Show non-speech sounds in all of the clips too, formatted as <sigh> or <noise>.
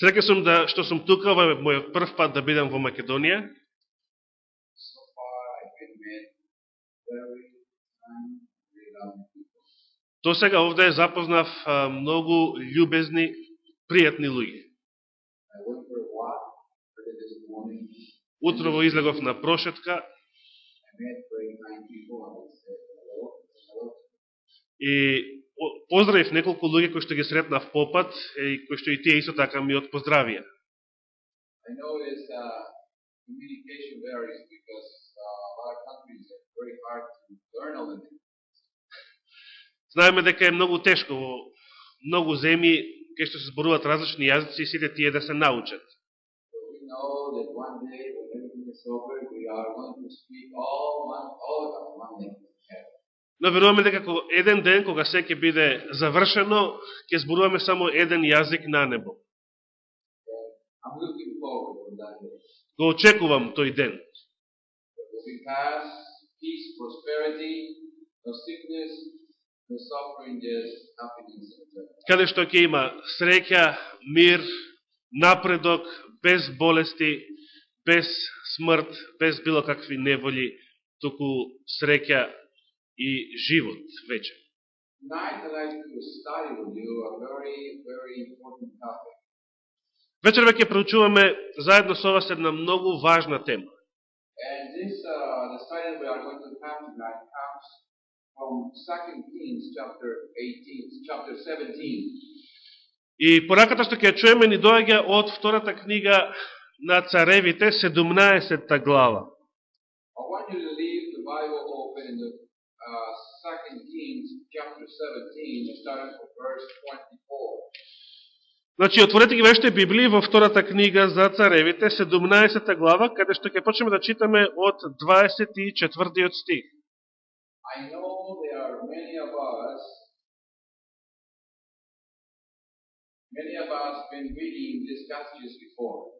Среќа сум да што сум тука, ова е мојот прв пат да бидам во Македонија. До сега овде запознав а, многу љубезни, пријатни луѓе. Утрово излегов на прошетка. И поздравив неколку луѓе кои што ги сретнав попат и кои што и тие исто така ми отпоздравија. I know this uh, communication varies because uh, a lot of countries are very hard to learn all the things. Знаеме дека е многу тешко во многу земји кај што се зборуваат различни јазици и сите тие да се научат. So Но веруваме дека кога еден ден, кога се ќе биде завршено, ќе зборуваме само еден јазик на небо. Го очекувам тој ден. Каде што ќе има среќа, мир, напредок, без болести, без смрт, без било какви неволи, туку среќа и живот вече. Tonight I'd like to study with you a very, very important topic. Вечерве ќе проучуваме заедно со вас една многу важна тема. This, uh, the study we are going to have tonight comes from 2 Kings chapter 18, chapter 17. И пораката што ќе чуеме ни доаѓа од втората книга на царевите, 17 глава. I want you to leave the Bible open in the 2 Kings chapter 17, starting from verse 24. Значи, отворете ги вашите Библии во втората книга за царевите, 17 глава, каде што ќе почнеме да читаме од 24 стих. I know there are many of us, many of us been reading these passages before.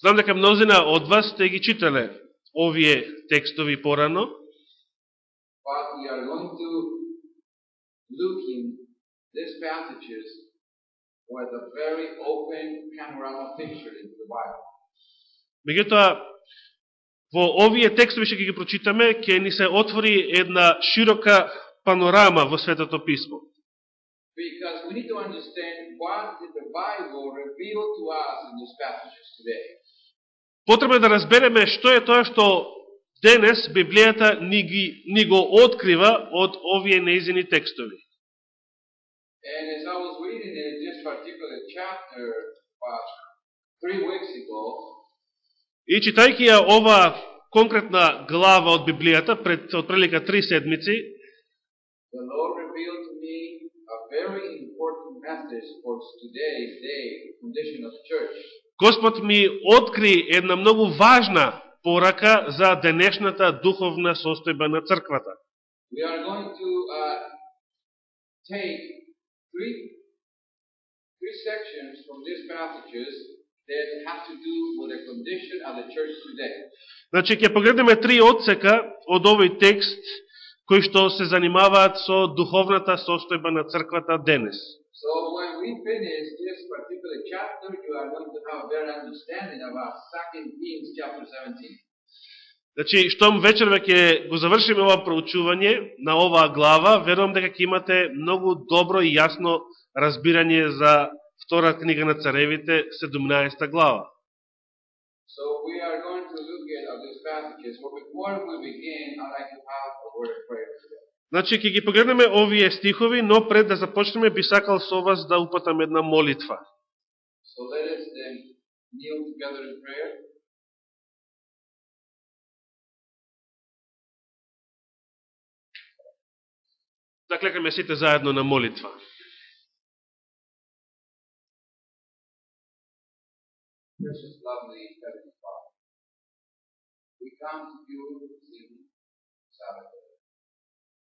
Знам дека мнозина од вас сте ги читале овие текстови порано, But we are going to look in these passages with a very open panorama picture into the Bible. меѓутоа, во овие текстови што ќе ги прочитаме, ќе ни се отвори една широка панорама во Светото Писмо. Because we need to understand what did the Bible reveal to us in these passages today. Потребно е да разбереме што е тоа што денес Библијата ни, ги, ни го открива од овие неизини текстови. And as I was reading in this particular chapter about three weeks ago, И читајќи ја ова конкретна глава од Библијата пред отприлика три седмици, the Lord revealed to me a very important message for today's day, condition of the church. Господ ми откри една многу важна порака за денешната духовна состојба на црквата. We are going to uh, take three, three sections from these passages that have to do with the condition of the church today. Значи, ќе погледнеме три одсека од овој текст, кои што се занимаваат со духовната состојба на црквата денес. So when we finish this particular chapter, you are going to have a better understanding about 2 Kings chapter 17. Значи, штом вечерве ќе го завршиме ова проучување на оваа глава, верувам дека ќе имате многу добро и јасно разбирање за втора книга на царевите, 17 глава. So we are going to look at these passages, but before we begin, I'd like to have a word of prayer today. Значи, ќе ги погледнеме овие стихови, но пред да започнеме, би сакал со вас да упатам една молитва. So let us then kneel together in prayer. Заклekаме сите заедно на молитва. Precious, lovely Heavenly Father, we come to you this evening, Sabbath day.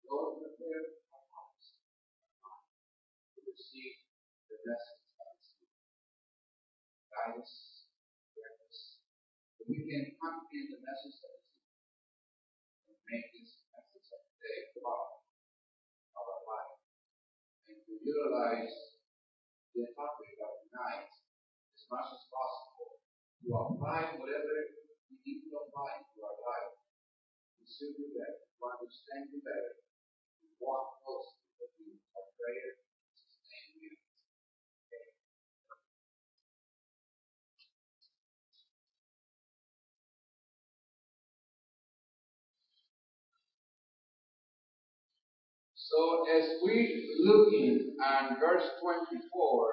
Lord, prepare our hearts and minds to receive the lessons of this evening. Guide us, direct us, so we can comprehend the message of this evening and make this message of today part we utilize the topic of tonight as much as possible to apply whatever we need to apply to our life. To serve you better, to understand you better, to walk closely with you. Our prayer So as we looking at verse 24,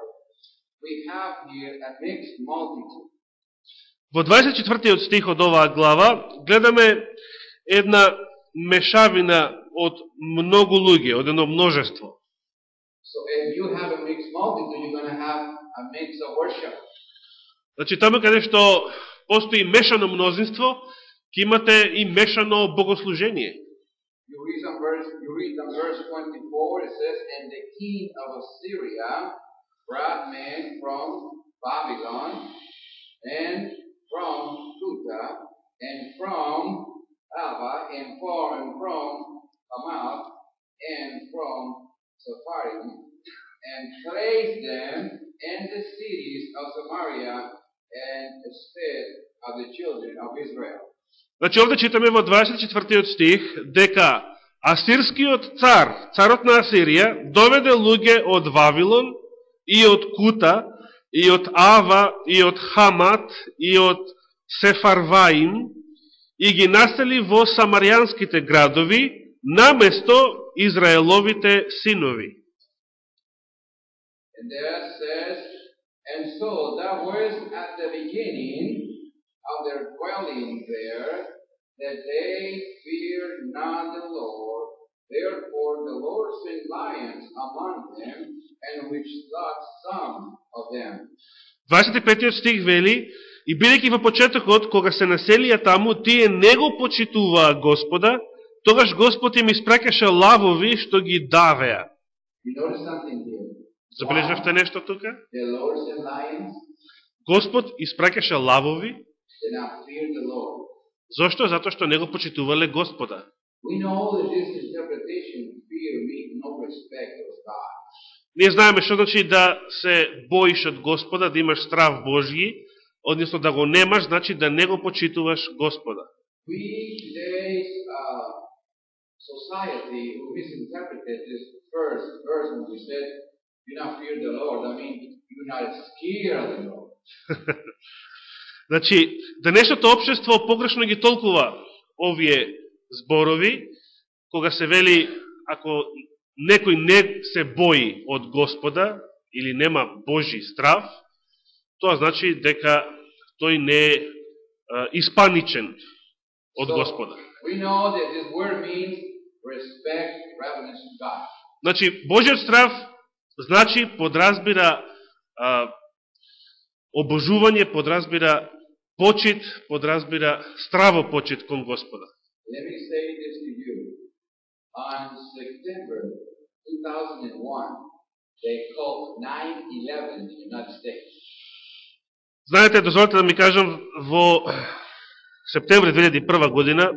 we have here a mixed multitude. Во 24 стих од оваа глава гледаме една мешавина од многу луѓе, од едно множество. So if you have a mixed multitude, you're going to have a mix of worship. Значи, таму каде што постои мешано мнозинство, ќе имате и мешано богослужение. You read some verse, you read verse 24, it says, And the king of Assyria brought men from Babylon, and from Judah, and from Alba, and from, and from Hamath, and from Sepharim, and placed them in the cities of Samaria, and sped of the children of Israel. Значи, овде читаме во 24 стих дека Асирскиот цар, царот на Асирија, доведе луѓе од Вавилон и од Кута и од Ава и од Хамат и од Сефарваим и ги насели во самаријанските градови наместо Израеловите синови. And there says, and so that was at the beginning of their dwelling there, that they feared not the Lord. Therefore the Lord sent lions among them, and which slught some of them. 25 стих вели, и бидејќи во почетокот, кога се населија таму, тие не го почитуваа Господа, тогаш Господ им испракаше лавови што ги давеа. Забележавте нешто тука? Господ испракаше лавови, зошто? Затоа што не го почитувале Господа. Ние знаеме што значи да се боиш од Господа, да имаш страв Божји, односно да го немаш, значи да не го почитуваш Господа. Uh, society who misinterpreted this first verse when we said, "Do not fear the Lord." I mean, do not scare the Lord. <laughs> Значи, денешното општество погрешно ги толкува овие зборови, кога се вели, ако некој не се бои од Господа, или нема Божи страв, тоа значи дека тој не е испаничен од Господа. Значи, Божиот страв значи подразбира а, обожување, подразбира почит, подразбира страво почит кон Господа. Let me say this to you. On September 2001, they called 9/11 in the United States. Знаете, дозволете да ми кажам, во септември 2001 година,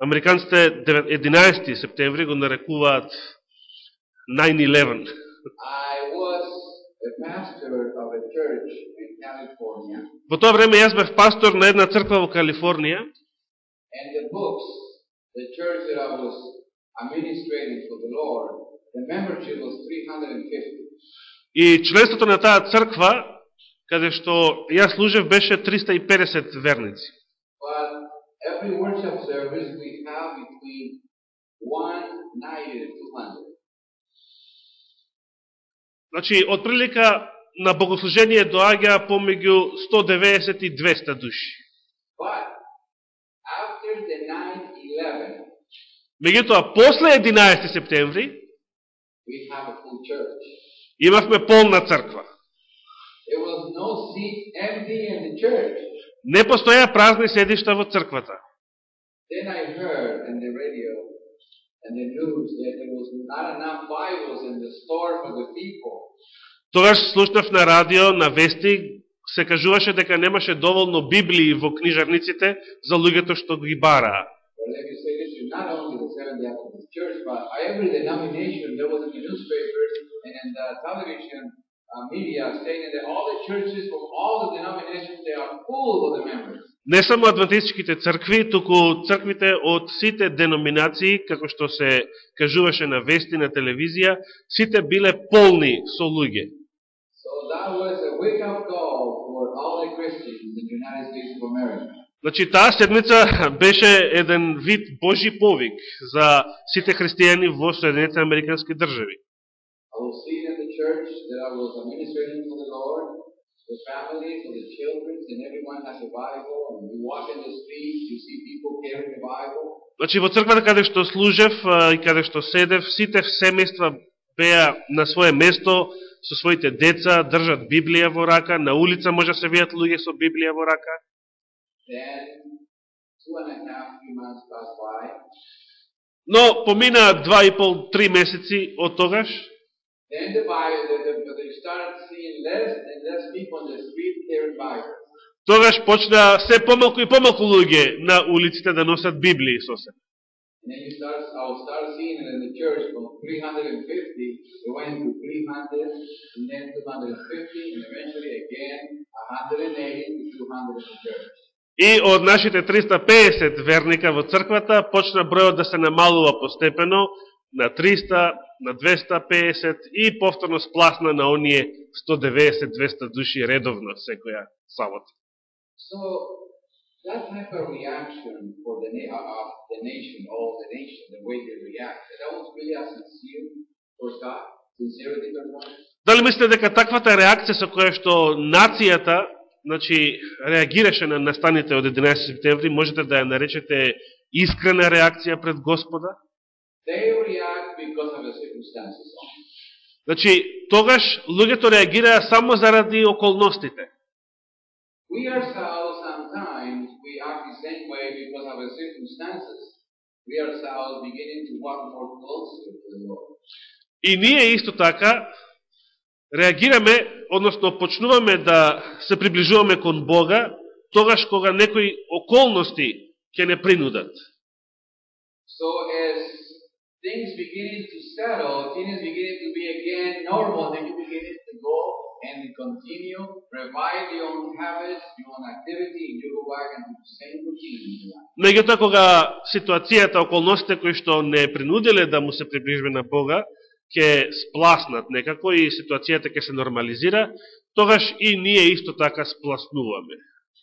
американците 11 септември го нарекуваат 9-11. I was Во тоа време јас бев пастор на една црква во Калифорнија and the books, the church that I was administrating for the Lord, the membership was 350. и членството на таа црква, каде што јас служев, беше 350 верници. Every worship service we have between 190 and 200. Значи, од прилика на богослужение доаѓа помеѓу 190 и 200 души. But after the 9/11, Меѓутоа, после 11 септември, имавме полна црква. Не постоја празни седишта во црквата. Then I heard in the radio and the news that there was not enough Bibles in the store for the people. Тогаш слушнав на радио, на вести, се кажуваше дека немаше доволно Библии во книжарниците за луѓето што ги бараа. Church, but every denomination, there was in the newspapers an in the television media stating that all the churches from all the denominations they are full of the members. Не само адвентистичките цркви, туку црквите од сите деноминации, како што се кажуваше на вести на телевизија, сите биле полни со луѓе. So that was a wake-up call for all the Christians in the United States of America. Значи, таа седмица <laughs> беше еден вид Божи повик за сите христијани во Соединените Американски држави. I will see it in the I was administrating for the Lord. The families, for the children, and everyone has a Bible. And you walk in the streets, you see people carrying the Bible. Значи, во црквата каде што служев и каде што седев, сите семејства беа на свое место со своите деца, држат Библија во рака, на улица може да се видат луѓе со Библија во рака. Но поминаа два и пол, три месеци од тогаш, Then the Bible, the, the, they started seeing less and less people on the street carrying Bibles. тогаш почна се помалку и помалку луѓе на улиците да носат Библии со себе. And then you start, I will start seeing it in the church from 350, it went to 300, and then 250, and eventually again 180 to 200 in the church. И од нашите 350 верника во црквата почна бројот да се намалува постепено на 300, на 250 и повторно спласна на оние 190-200 души редовно секоја сабота. So that type of reaction for the, uh, of the nation, all the nation, the way they react, that was really a sincere towards God, sincerity. Дали мислите дека таквата реакција со која што нацијата значи, реагираше на настаните од 11 септември, можете да ја наречете искрена реакција пред Господа? They react because of the circumstances. only. Значи, тогаш луѓето реагираа само заради околностите. We ourselves sometimes we act the same way because of the circumstances. We ourselves beginning to walk more closer to the Lord. И ние исто така реагираме, односно почнуваме да се приближуваме кон Бога, тогаш кога некои околности ќе не принудат. So as things beginning to settle, things beginning to be again normal, then you beginning to go and continue, revive your own habits, your own activity, and you go back into the same routine. Меѓутоа, кога ситуацијата, околностите кои што не принудиле да му се приближиме на Бога, ќе спласнат некако и ситуацијата ќе се нормализира, тогаш и ние исто така спласнуваме.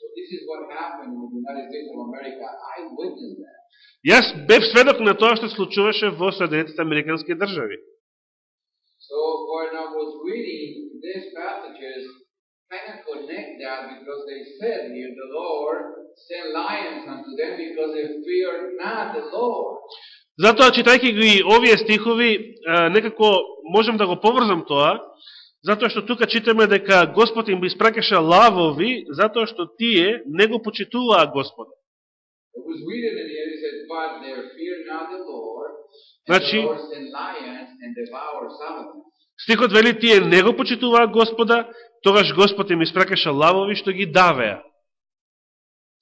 So this is what happened in the United States of America. I witnessed that. Јас бев сведок на тоа што случуваше во Соединетите Американски држави. So when I was reading these passages, kind of connect that because they said here the Lord sent lions unto them because they feared not the Lord. Затоа, читајќи ги овие стихови, некако можем да го поврзам тоа, затоа што тука читаме дека Господ им испракеше лавови, затоа што тие не го почитуваа Господа. Значи-. Стихот вели, тие не го почитуваа Господа, тогаш Господ им испракаше лавови што ги давеа.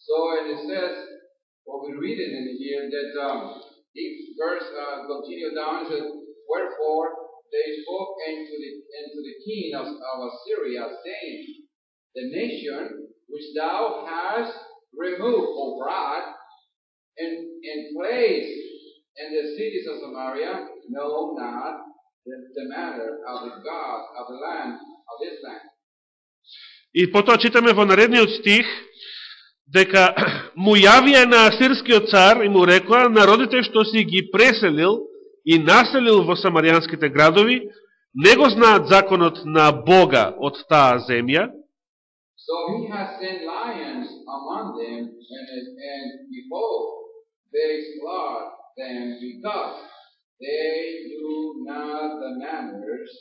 So and it says, what we read it in here, that um, verse uh, continue down, it says, Wherefore they spoke unto the, unto the king of, of Assyria, saying, The nation which thou hast removed, O God, and, and placed in the cities of Samaria, know not the, the matter of the God of the land, of this land. И потоа читаме во наредниот стих, дека му јавија на асирскиот цар и му рекоа, народите што си ги преселил и населил во самаријанските градови, не го знаат законот на Бога од таа земја, So he has sent lions among them, and, and behold, they slaughter them because they do not the manners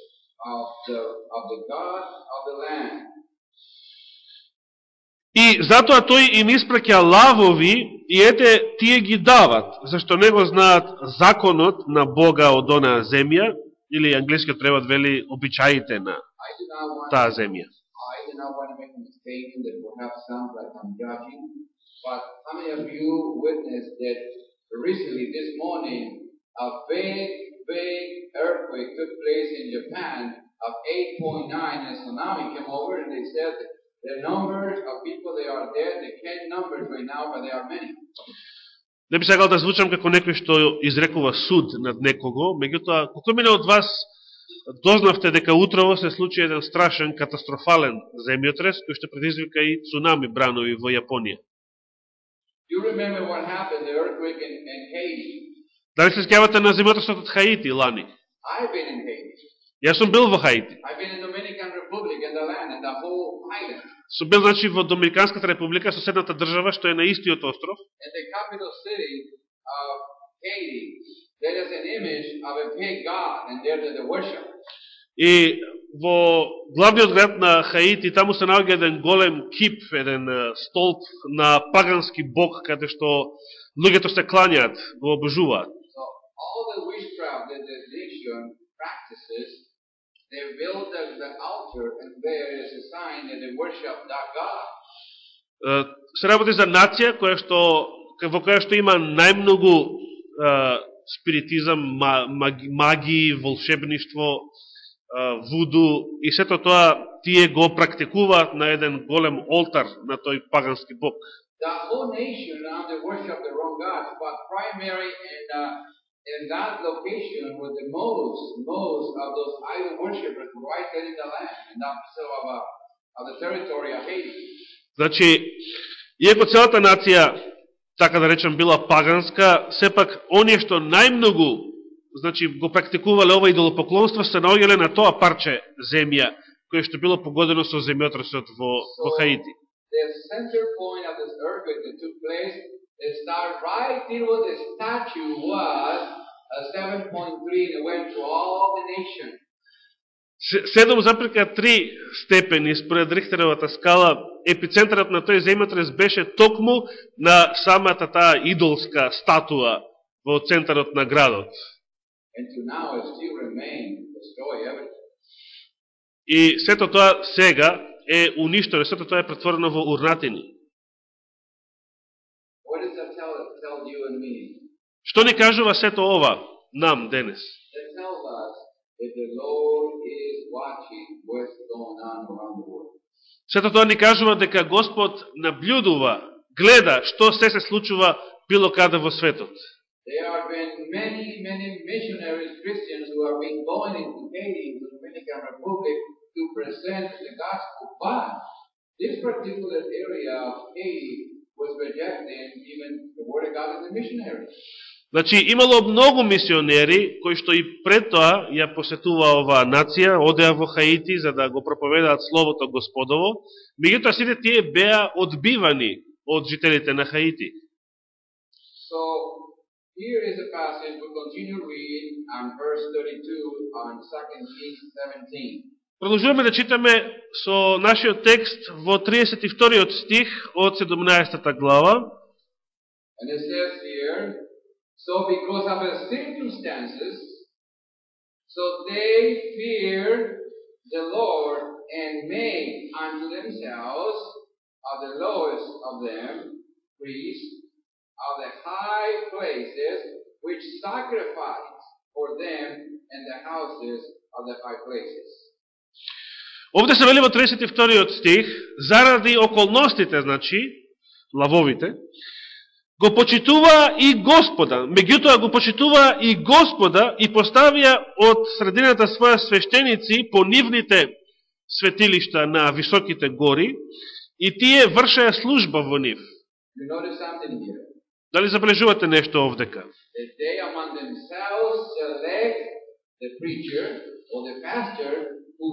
of the of the God of the land. И затоа тој им испраќа лавови и ете тие ги дават, зашто не го знаат законот на Бога од онаа земја, или англискиот превод вели обичаите на таа земја. But how many of you witnessed that recently this morning a big, big earthquake took place in Japan of 8.9, and tsunami came over and they said that the numbers of people they are dead, they can't numbers right now, but they are many. Не би сакал да звучам како некој што изрекува суд над некого, меѓутоа, колко мене од вас дознавте дека утрово се случи еден страшен, катастрофален земјотрес, кој што предизвика и цунами бранови во Јапонија. Дали се скјавате на земјотресот од Хаити, Лани? Јас сум бил во Хаити. Сум бил, значи, во Доминиканската република, соседната држава, што е на истиот остров. И во главниот град на Хаити, таму се наоѓа еден голем кип, еден столб на пагански бог, каде што луѓето се клањаат, го обожуваат. So all the witchcraft that the nation practices, they build the, the altar, and there is a sign that they worship that god. Се работи за нација која што во која што има најмногу спиритизам, ма- маги- магии, волшебништво, вуду и сето тоа тие го практикуваат на еден голем олтар на тој пагански бог. The whole nation now they worship the wrong gods, but primary and uh, in that location was the most, most of those idol worshippers right there in the land, and that so of, uh, of the territory of Haiti. Значи, иако целата нација, така да речем, била паганска, сепак оние што најмногу значи, го практикувале ова идолопоклонство, се наоѓале на тоа парче земја, кое што било погодено со земјотресот во, во Хаити. The center point of this earthquake that took place, it started right there where the statue was, uh, 7.3, and it went to all the nation. Се- 7,3 степени според Рихтеровата скала, епицентарот на тој земјотрес беше токму на самата таа идолска статуа во центарот на градот. И сето тоа сега е уништено, сето тоа е претворено во урнатини. What does that tell, tell you and me? Што ни кажува сето ова нам денес? Сето тоа ни кажува дека Господ наблюдува, гледа што се се случува било каде во светот. There have been many, many missionaries, Christians, who have been going into Haiti, to the Dominican Republic, to present the gospel. But this particular area of Haiti was rejecting even the word of God as a missionary. Значи, имало многу мисионери, кои што и пред тоа ја посетува оваа нација, одеа во Хаити за да го проповедаат Словото Господово, меѓутоа сите тие беа одбивани од жителите на Хаити. So here is a passage, we'll continue reading on verse 32 on 2 Kings 17. Продолжуваме да читаме со нашиот текст во 32 стих од 17 глава. And it says so because of the circumstances, so they feared the Lord and made unto themselves of the lowest of them priests of the high places which sacrificed for them in the houses of the high places. Овде се вели во 32 стих, заради околностите, значи, лавовите, го почитува и Господа, меѓутоа го почитува и Господа и поставија од средината своја свештеници по нивните светилишта на високите гори и тие вршеа служба во нив. Дали забележувате нешто овдека? who,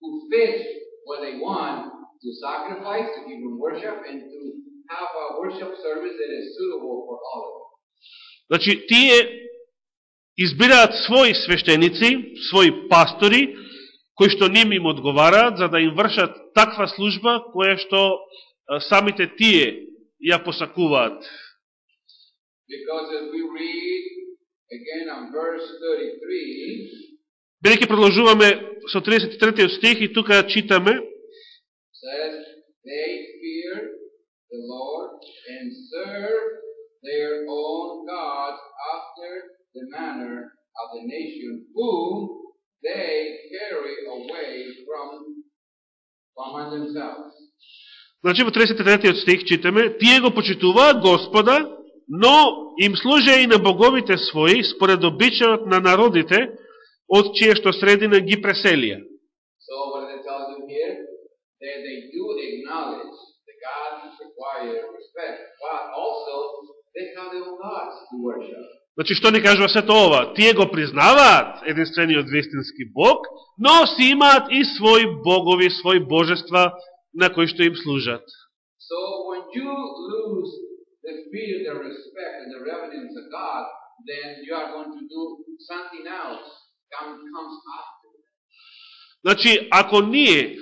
who fits what they want to sacrifice, to give them worship, and to have a worship service that is suitable for all of them. Значи, тие избираат своји свештеници, своји пастори, кои што ним им одговараат, за да им вршат таква служба, која што самите тие ја посакуваат. Because as we read again on verse 33, Бидеќи продолжуваме со 33 стих и тука читаме, says, They fear the Lord and serve their own gods after the manner of the nation whom they carry away from, from themselves. Значи во 33 стих читаме, тие го почитуваат Господа, но им служеа и на боговите своји според обичајот на народите, од чие што средина ги преселија. So what does it tell you here? That they do acknowledge the God require respect, but also they have their own gods to worship. Значи, што ни кажува сето ова? Тие го признаваат единствениот вистински Бог, но си имаат и своји богови, своји божества на кои што им служат. So when you lose the fear, the respect, and the reverence of God, then you are going to do something else come, comes after. Значи, ако ние,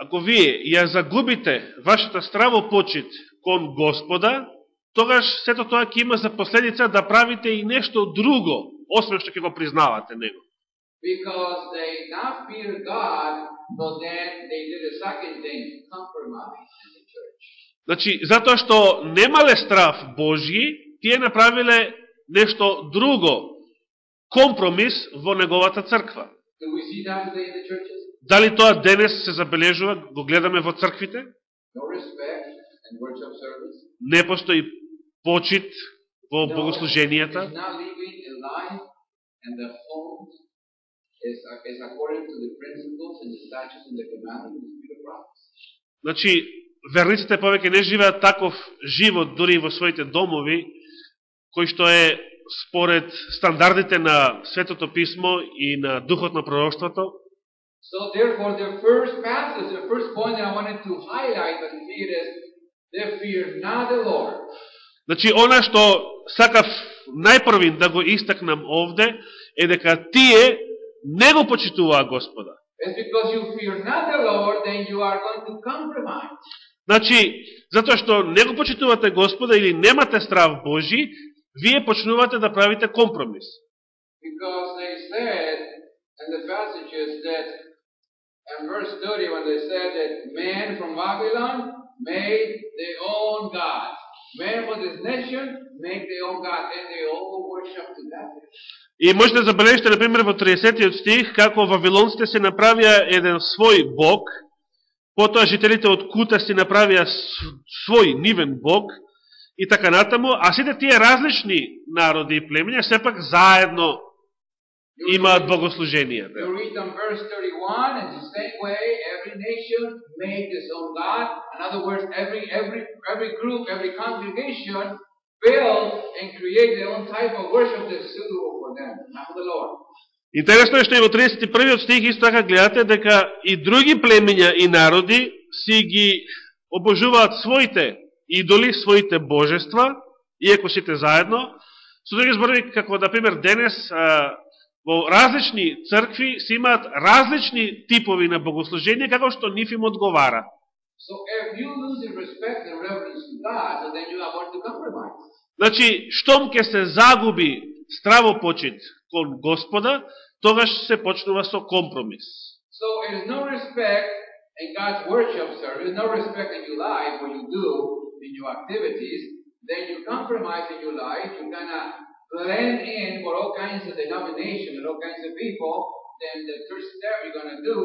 ако вие ја загубите вашата страво почит кон Господа, тогаш сето тоа ќе има за последица да правите и нешто друго, освен што ќе го признавате Него. Because they not fear God, so then they did a second thing, compromise in the church. Значи, затоа што немале страв Божји, тие направиле нешто друго, компромис во неговата црква. Do we see that today in the churches? Дали тоа денес се забележува, го гледаме во црквите? Не постои почит во богослуженијата. Значи, верниците повеќе не живеат таков живот дури и во своите домови, кој што е според стандардите на Светото Писмо и на Духот на пророќството. So therefore, the first passage, the first point that I wanted to highlight and see it is, they fear not the Lord. Значи, она што сакав најпрвин да го истакнам овде, е дека тие не го почитуваа Господа. It's because you fear not the Lord, then you are going to compromise. Значи, затоа што не го почитувате Господа или немате страв Божи, вие почнувате да правите компромис. Because they said, and the passages that, And verse 30, when they said that man from Babylon made their own gods. Man from this nation make their own gods, and they all worship to that. И можете да забележите, например, во 30-тиот стих, како вавилонците се направија еден свој бог, потоа жителите од Кута се направија свој нивен бог, и така натаму, а сите тие различни народи и племења сепак заедно имаат read- богослужение. You read on verse 31, and the same way, every nation made its own God. In other words, every every every group, every congregation build and create their own type of worship that's suitable for them, not for the Lord. Интересно е што и во 31 стих исто така гледате дека и други племења и народи си ги обожуваат своите идоли, своите божества, иако сите заедно. Со други зборови, како, например, денес во различни цркви си имаат различни типови на богослужение, како што нив им одговара. So if you lose the respect and reverence to God, so then you are going to compromise. Значи, штом ќе се загуби страво почит кон Господа, тогаш се почнува со компромис. So is no respect in God's worship service, no respect in your life, what you do in your activities, then you compromise in your life, you kind of blend in for all kinds of denomination and all kinds of people, then the first step you're going to do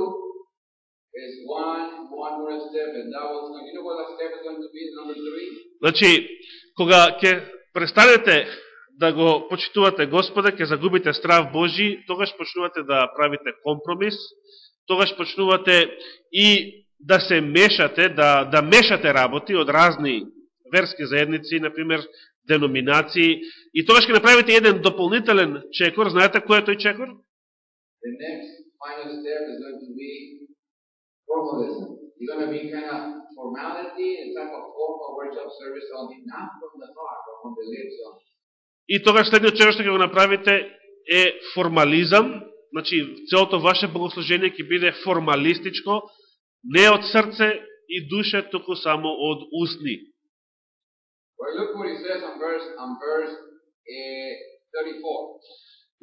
is one, one more step, and that was, you know what that step is going to be, number three? Значи, кога ќе престанете да го почитувате Господа, ќе загубите страв Божи, тогаш почнувате да правите компромис, тогаш почнувате и да се мешате, да, да мешате работи од разни верски заедници, например, деноминации, и тогаш ќе направите еден дополнителен чекор. Знаете кој е тој чекор? The next final step is going to be formalism. You're going to be kind of formality and type of formal worship service only, not from the heart, but from the lips only. И тогаш следниот чекор што ќе го направите е формализам, значи целото ваше богослужение ќе биде формалистичко, не од срце и душа, туку само од устни. Well, look what he says on verse on verse eh, 34.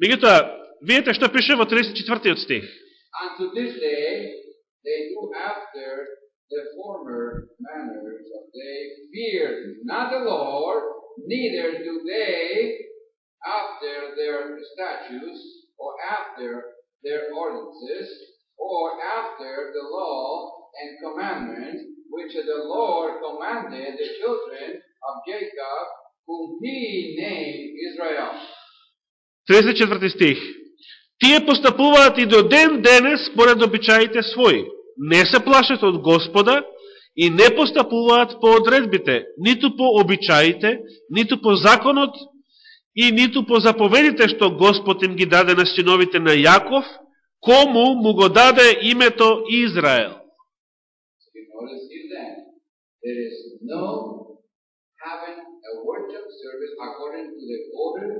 Меѓутоа, видите што пише во 34 стих. Unto this day they do after the former manners of they fear not the Lord, neither do they after their statutes or after their ordinances, or after the law and commandment which the Lord commanded the children of Jacob, whom he named Israel. 34 стих. Тие постапуваат и до ден денес според обичаите своји. Не се плашат од Господа и не постапуваат по одредбите, ниту по обичаите, ниту по законот и ниту по заповедите што Господ им ги даде на синовите на Јаков, кому му го даде името Израел. So having a worship service according to the order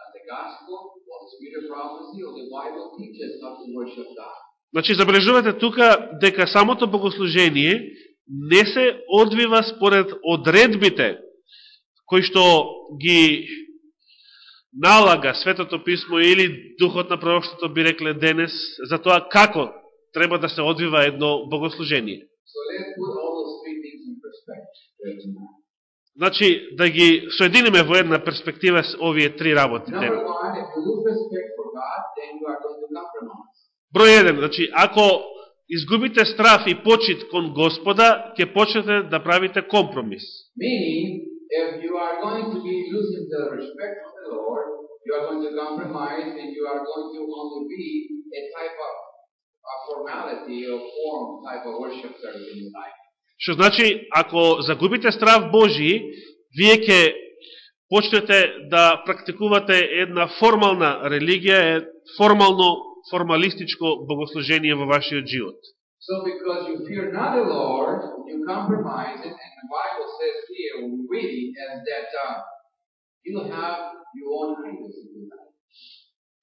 of the gospel or the spirit of prophecy or the Bible teaches how to worship God. Значи, забележувате тука дека самото богослужение не се одвива според одредбите кои што ги налага Светото Писмо или Духот на Пророштото би рекле денес за тоа како треба да се одвива едно богослужение. So let's put all those three things in perspective here tonight. Значи, да ги соединиме во една перспектива с овие три работи. Теми. Број еден, значи, ако изгубите страф и почит кон Господа, ќе почнете да правите компромис. Meaning, Што значи, ако загубите страв Божи, вие ќе почнете да практикувате една формална религија, формално, формалистичко богослужение во вашиот живот. So because you fear not the Lord, you compromise it, and the Bible says here, we as that uh, you have your own idols in your life.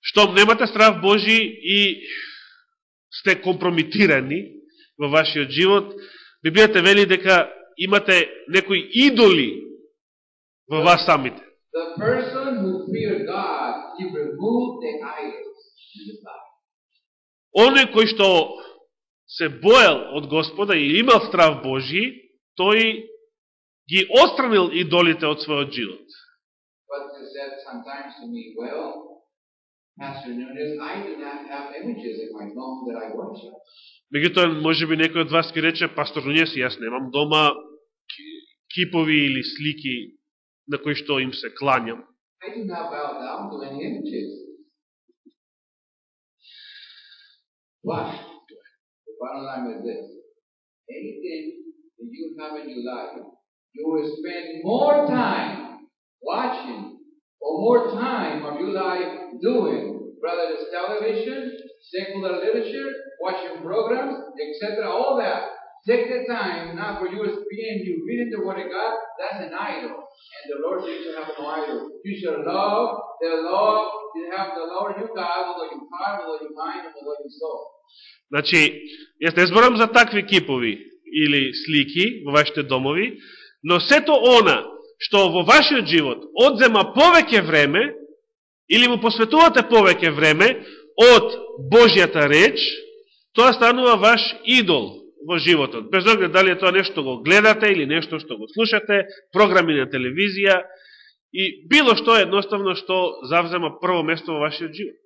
Штом немате страв Божи и сте компрометирани во вашиот живот, Библијата вели дека имате некои идоли во вас самите. The person who feared God, he removed the idols in his life. Оној кој што се боел од Господа и имал страв Божи, тој ги отстранил идолите од својот живот. But they said sometimes to me, well, Pastor Nunez, I do not have images in my home that I worship. Меѓутоа, може би некој од вас ќе рече, пастор Нунес, јас немам дома кипови или слики на кои што им се кланјам. You will spend more time watching or more time of your life doing, whether it's television, secular literature, watching programs, etc., all that. Take the time now for you to being you reading the Word of God, that's an idol. And the Lord says you have no idol. You shall love the Lord, you have the Lord your God with all your heart, with all your mind, and with all your soul. Значи, јас не зборам за такви кипови или слики во вашите домови, но сето она што во вашиот живот одзема повеќе време или му посветувате повеќе време од Божјата реч, тоа станува ваш идол во животот. Без оглед дали е тоа нешто го гледате или нешто што го слушате, програми на телевизија и било што едноставно што завзема прво место во вашиот живот.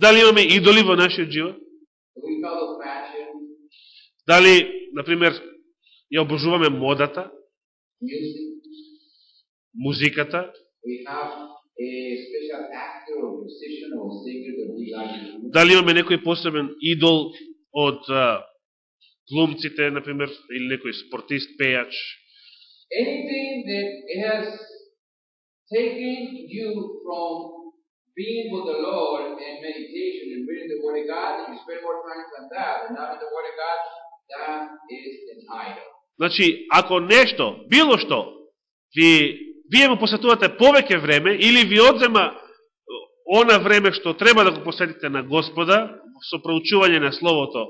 Дали имаме идоли во нашиот живот? Дали, например, ја обожуваме модата, музиката, Дали имаме некој посебен идол од а, глумците, например, или некој спортист, пејач. Anything that has taken you from being with the Lord and meditation and reading the Word of God, and you spend more time on that and not in the Word of God, that is an idol. Значи, ако нешто, било што, ви, вие му посетувате повеќе време или ви одзема она време што треба да го посетите на Господа со проучување на Словото,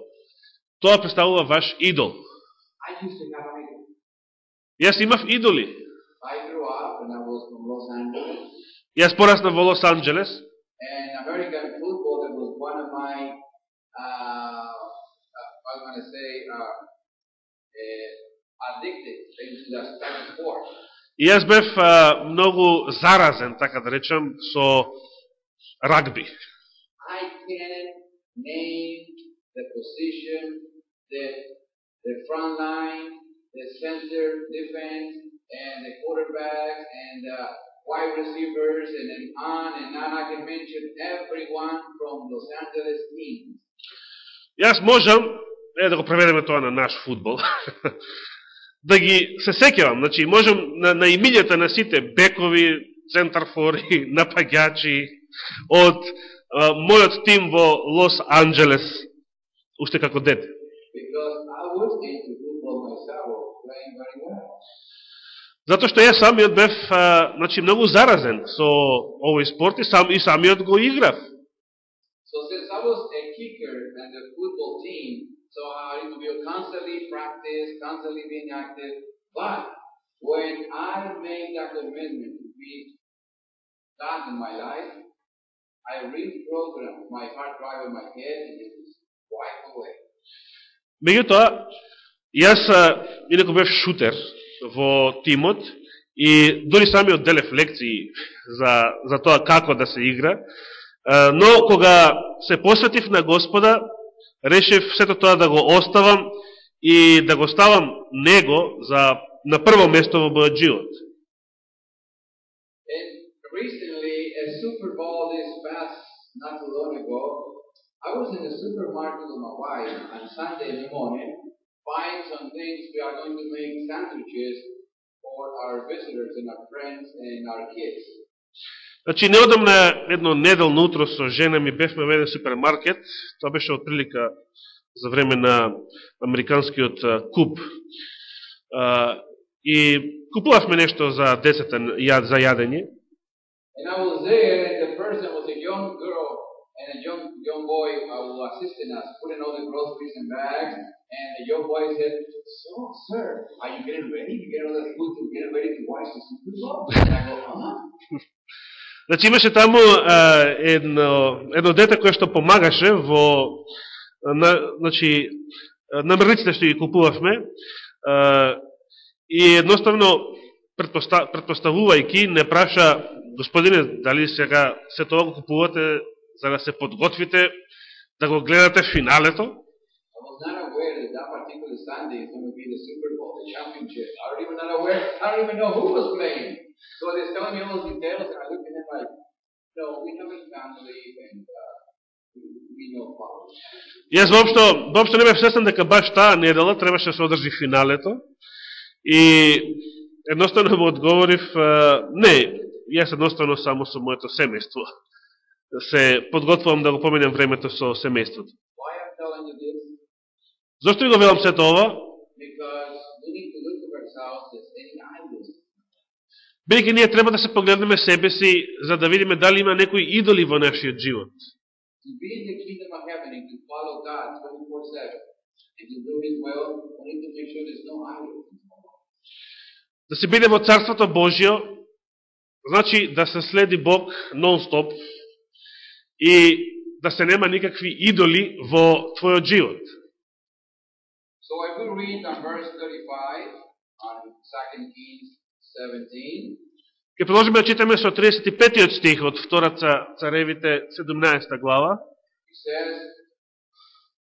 тоа представува ваш идол. Јас имав идоли. Јас pораснав во Лос Анджелес. And American football that was one of my, uh, uh, was going to say, uh, uh. И јас бев а, многу заразен, така да речам, со рагби. I can name the position, the, the front line, the center defense, and the quarterback, and the wide receivers, and then on and on. I can mention everyone from Los Angeles teams. Јас можам, е да го преведеме тоа на наш фудбал, <laughs> да ги се сеќавам, значи можам на, на имињата на сите бекови, центарфори, <laughs> напаѓачи од а, мојот тим во Лос Анджелес, уште како дете. Затоа што јас самиот бев а, значи, многу заразен со овој спорт и, сам, и самиот го играв. So since I was a kicker and the football team, so uh, it to be constantly practice, constantly being active. But when I make that commitment to be God in my life, I reprogram my hard drive in my head and it is wiped away. Меѓутоа, јас инако бев шутер во тимот и дори самиот делев лекции за, за тоа како да се игра, но кога се посветив на Господа, решив сето тоа да го оставам и да го ставам Него за, на прво место во мојот живот. Recently, a Super Bowl this past not too long ago, I was in the supermarket with my wife on Sunday morning, buying some things. We are going to make sandwiches for our visitors and our friends and our kids. Значи, неодамна едно неделно утро со жена ми бевме во еден супермаркет, тоа беше отприлика за време на американскиот куп. А, и купувавме нешто за децата за јадење. And the a young young boy uh, who assisted us, putting all the groceries in bags. And the young boy said, "So, sir, are you getting ready? You get all the food to getting ready to wash this food off?" And I go, "Uh-huh." Значи, имаше таму а, едно, едно дете кое што помагаше во на, значи, намерниците што ги купувавме а, и едноставно предпоста, предпоставувајки не праша господине, дали сега се тоа го купувате за да се подготвите да го гледате финалето? Sunday is going to be the Super Bowl, the championship. I don't even know where, I don't even know who was playing. So telling me all those details, and I look at them like, "No, we and uh, we, we know football." Јас воопшто, воопшто не бев свесен дека баш таа недела требаше да се одржи финалето и едноставно му одговорив, не, јас едноставно само со моето семејство се подготвувам да го поминем времето со семејството. Зошто ви го велам сето ова? Because we need to look at ourselves as any idols. Бидеќи ние треба да се погледнеме себе си за да видиме дали има некои идоли во нашиот живот. To be in the kingdom of heaven and to follow God 24 7 and to do His will, we need to make sure there's no idols. Да се биде во Царството Божио, значи да се следи Бог нон-стоп и да се нема никакви идоли во твојот живот. So if we read on verse 35 on 2 Kings 17, Ке продолжиме да читаме со 35 стих од втораца Царевите 17 глава. He says,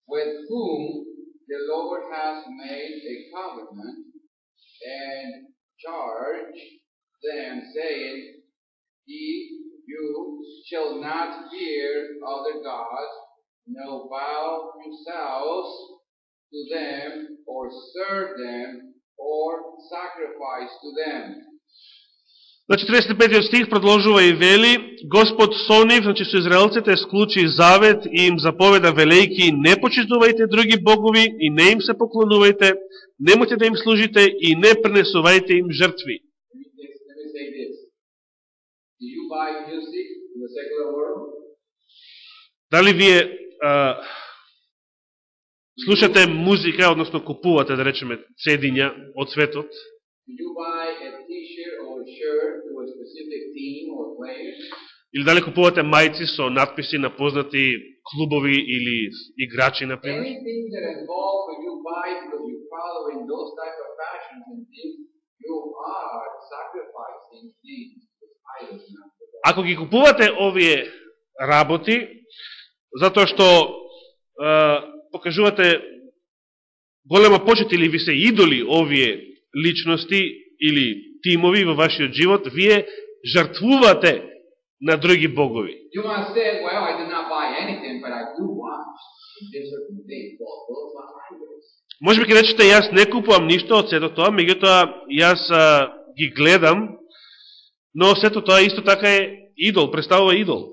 with whom the Lord has made a covenant and charge them, saying, Ye, you shall not fear other gods, no bow yourselves to them, or serve them, or sacrifice to them. Значи 35 стих продолжува и вели Господ со нив, значи со израелците склучи завет и им заповеда велејки не почитувајте други богови и не им се поклонувајте, немојте да им служите и не пренесувајте им жртви. Дали вие а, слушате музика, односно купувате, да речеме, цедиња од светот? Do you buy Или дали купувате мајци со надписи на познати клубови или играчи, например? Ако ги купувате овие работи, затоа што е, покажувате голема почет или ви се идоли овие личности или тимови во вашиот живот, вие жртвувате на други богови. Може би ќе речете, јас не купувам ништо од сето тоа, меѓутоа јас а, ги гледам, но сето тоа исто така е идол, представува идол.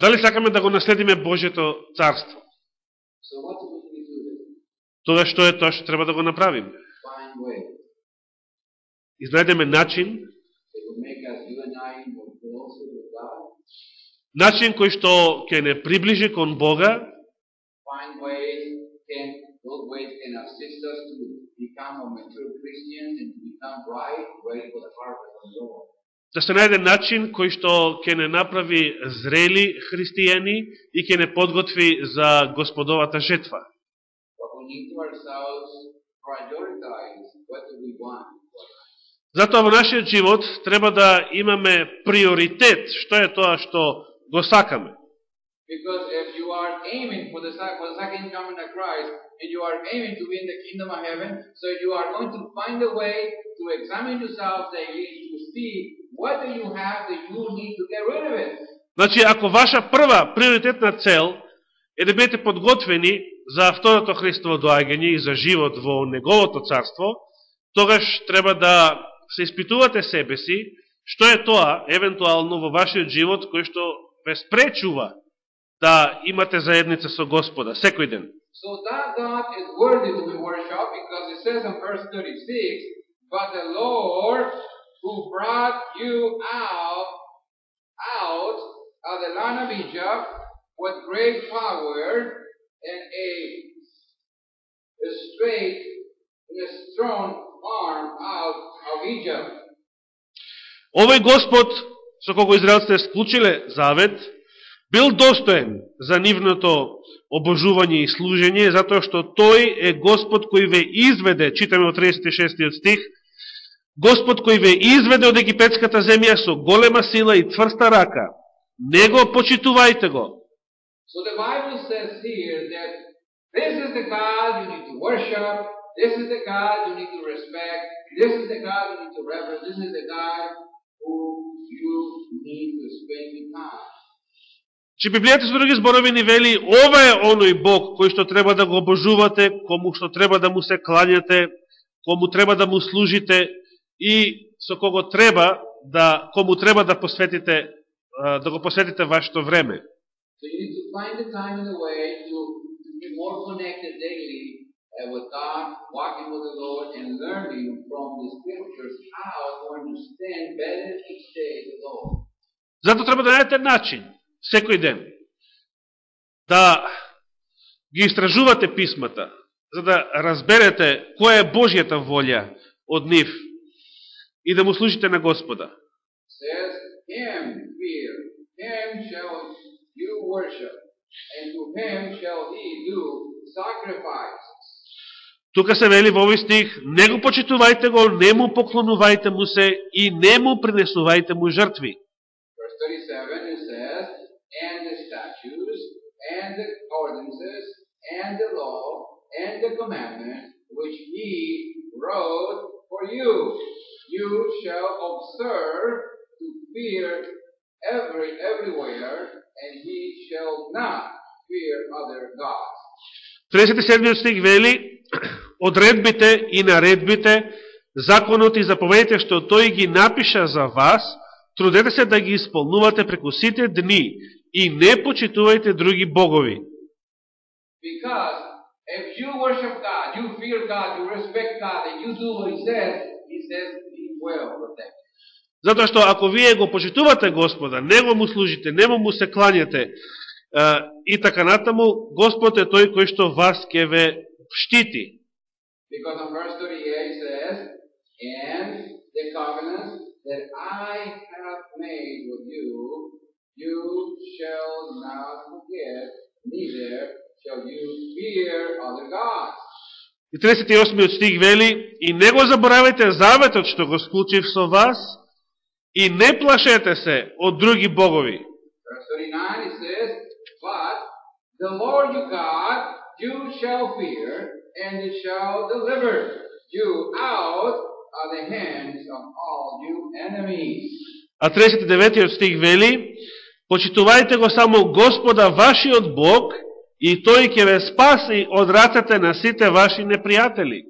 Дали сакаме да го наследиме Божјето царство? So what do we do then? Тога што е тоа што треба да го ways Изнајдеме начин, начин кој што ќе не приближи кон Бога, да се најде начин кој што ќе не направи зрели христијани и ќе не подготви за господовата жетва. Need to ourselves prioritize what do we want. Затоа во нашиот живот треба да имаме приоритет, што е тоа што го сакаме. Because if you are aiming for the, sec- for the second coming of Christ, and you are aiming to be in the kingdom of heaven, so you are going to find a way to examine yourself daily to see what do you have that you need to get rid of it. Значи, ако ваша прва приоритетна цел е да бидете подготвени за второто Христово доаѓање и за живот во Неговото царство, тогаш треба да се испитувате себе си, што е тоа, евентуално, во вашиот живот, кој што ве спречува да имате заедница со Господа, секој ден. So that God is worthy to be worshipped because it says in verse 36, But the Lord who brought you out, out of the land of Egypt with great power and a, straight and a strong arm out of Egypt. Овој Господ, со кого израелците склучиле завет, бил достоен за нивното обожување и служење, затоа што тој е Господ кој ве изведе, читаме во 36 стих, Господ кој ве изведе од египетската земја со голема сила и цврста рака. Него почитувајте го. So the Bible says here that this is the God you need to worship, this is the God you need to respect, this is the God you need to reverence, this is the God who you need to spend your time. Че Библијата со други зборови ни вели, ова е оној Бог кој што треба да го обожувате, кому што треба да му се кланяте, кому треба да му служите и со кого треба да, кому треба да посветите да го посветите вашето време. So you need to find the time and the way to, be more connected daily uh, with God, walking with the Lord, and learning from the scriptures how to understand better each day the Lord. Зато треба да најдете начин, секој ден, да ги истражувате писмата, за да разберете која е Божјата волја од нив и да му служите на Господа. says, Him fear, Him shall you worship, and to Him shall He do sacrifices. Тука се вели во овој стих, не го почитувајте го, не му поклонувајте му се и не му принесувајте му жртви. Verse 37 it says, And the statutes, and the ordinances, and the law, and the commandment which He wrote for you, you shall observe to fear every everywhere, and He shall not fear other gods. 37 стих вели, одредбите и наредбите, законот и заповедите што тој ги напиша за вас, трудете се да ги исполнувате преку сите дни и не почитувајте други богови. Because if you worship God, you fear God, you respect God, and you do what He says, He says He will protect you. Затоа што ако вие го почитувате Господа, него му служите, нему му се кланяте е, и така натаму, Господ е тој кој што вас ќе ве штити. Because in verse 38 it says, And the covenant that I have made with you, you shall not forget, neither shall you fear other gods. И 38 стих вели, и не го заборавајте заветот што го склучив со вас и не плашете се од други богови. Verse 39 it says, But the Lord your God you shall fear, and it shall deliver you out of the hands of all you enemies. А 39 стих вели, Почитувајте го само Господа вашиот Бог и тој ќе ве спаси од рацете на сите ваши непријатели.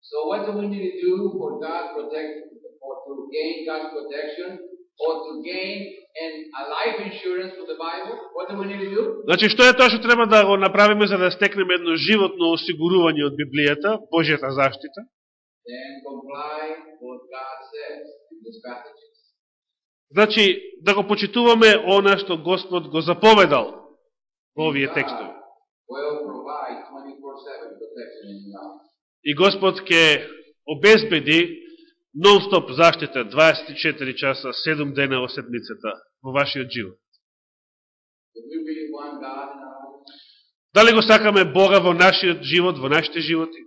So what do we need to do for God protect, or to gain God's protection, or to gain an, a life insurance for the Bible? What do we need to do? Значи, што е тоа што треба да го направиме за да стекнеме едно животно осигурување од Библијата, Божијата заштита? Then comply what God says in these passages. Значи, да го почитуваме она што Господ го заповедал во овие текстови. God will provide 24-7 protection in your life. И Господ ќе обезбеди нон-стоп заштита 24 часа, 7 дена во седмицата во вашиот живот. Дали го сакаме Бога во нашиот живот, во нашите животи?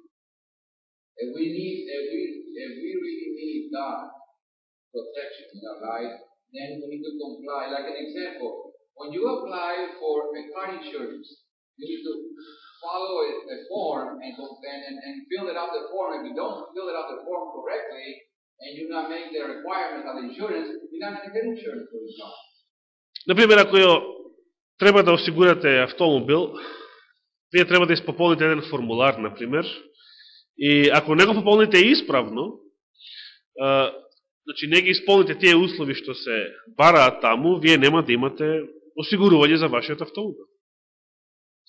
Then we need to comply. Like an example, when you apply for a car insurance, you need to follow a, a form and, and, and fill it out the form. If you don't fill it out the form correctly, and you not make the requirements of insurance, you're not going to get insurance for your car. Например, ако ја треба да осигурате автомобил, вие треба да испополните еден формулар, например, и ако не го пополните исправно, а, значи не ги исполните тие услови што се бараат таму, вие нема да имате осигурување за вашиот автомобил.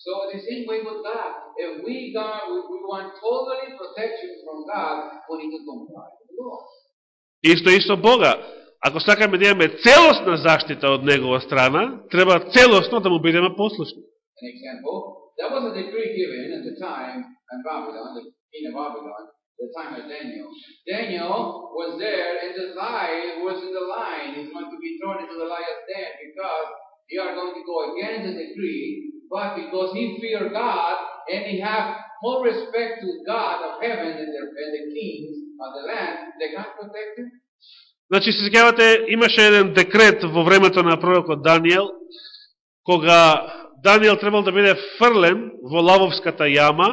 So the same way with God. If we God, we, we want totally protection from God, we need to comply with the law. Исто и со Бога. Ако сакаме да имаме целосна заштита од Негова страна, треба целосно да му бидеме послушни. Example, the time of Daniel. Daniel was there, and was in the line. He's going to be thrown into the lion's den because are going to go against the decree, but because he feared God and he have more respect to God of heaven and the, and the kings him. Значи, се секавате, имаше еден декрет во времето на пророкот Даниел, кога Даниел требал да биде фрлен во лавовската јама,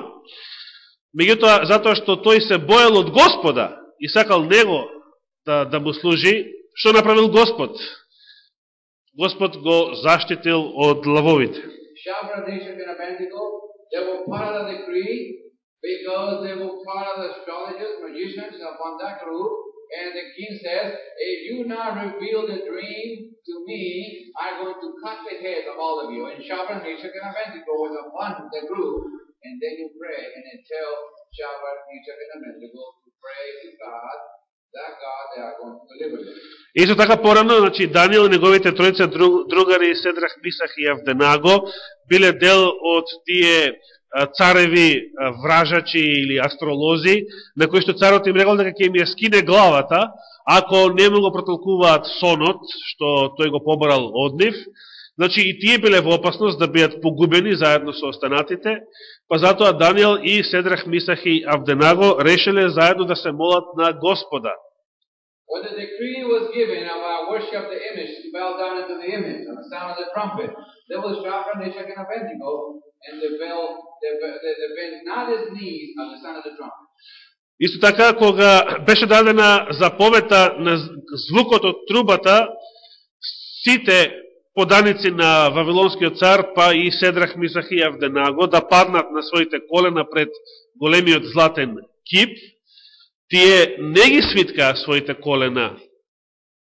меѓутоа, затоа што тој се боел од Господа и сакал него да, да му служи, што направил Господ? Господ го заштитил од лавовите. Were part of the decree because they were part of the astrologers, magicians upon that group. And the king says, if you not reveal the dream to me, I'm going to cut the head of all of you. And Shadrach, Meshach, and Abednego was upon the group. And then you pray and then tell Shadrach, Meshach, and Abednego to pray to God, that God they are going to deliver them. Исто така порано, значи Даниел и неговите тројца друг- другари Седрах, Мисах и Авденаго биле дел од тие а, цареви вражачи или астролози, на кои што царот им рекол дека ќе им ја скине главата, ако не му го протолкуваат сонот, што тој го поборал од нив, Значи и тие биле во опасност да бидат погубени заедно со останатите, па затоа Даниел и Седрах, Мисах и Авденаго решиле заедно да се молат на Господа. When the decree was given about worship the image, to bow down into the image, on the sound of the trumpet, there was Shadrach, Meshach, and Abednego, and they fell, they, they, they bent not his knees on the sound of the trumpet. Исто така, кога беше дадена заповета на звукот од трубата, сите поданици на Вавилонскиот цар, па и Седрах, Мисах и Авденаго, да паднат на своите колена пред големиот златен кип, тие не ги свиткаа своите колена.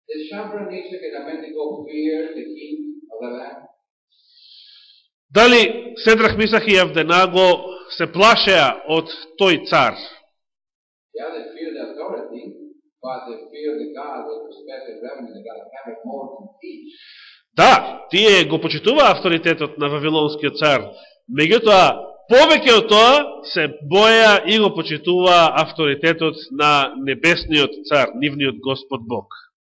Did Shadrach, Meshach, and Abednego fear the king of the land? Дали Седрах, Мисах и Авденаго се плашеа од тој цар? Да, тие го почитуваа авторитетот на Вавилонскиот цар, меѓутоа, повеќе од тоа, се боја и го почитуваа авторитетот на небесниот цар, нивниот Господ Бог.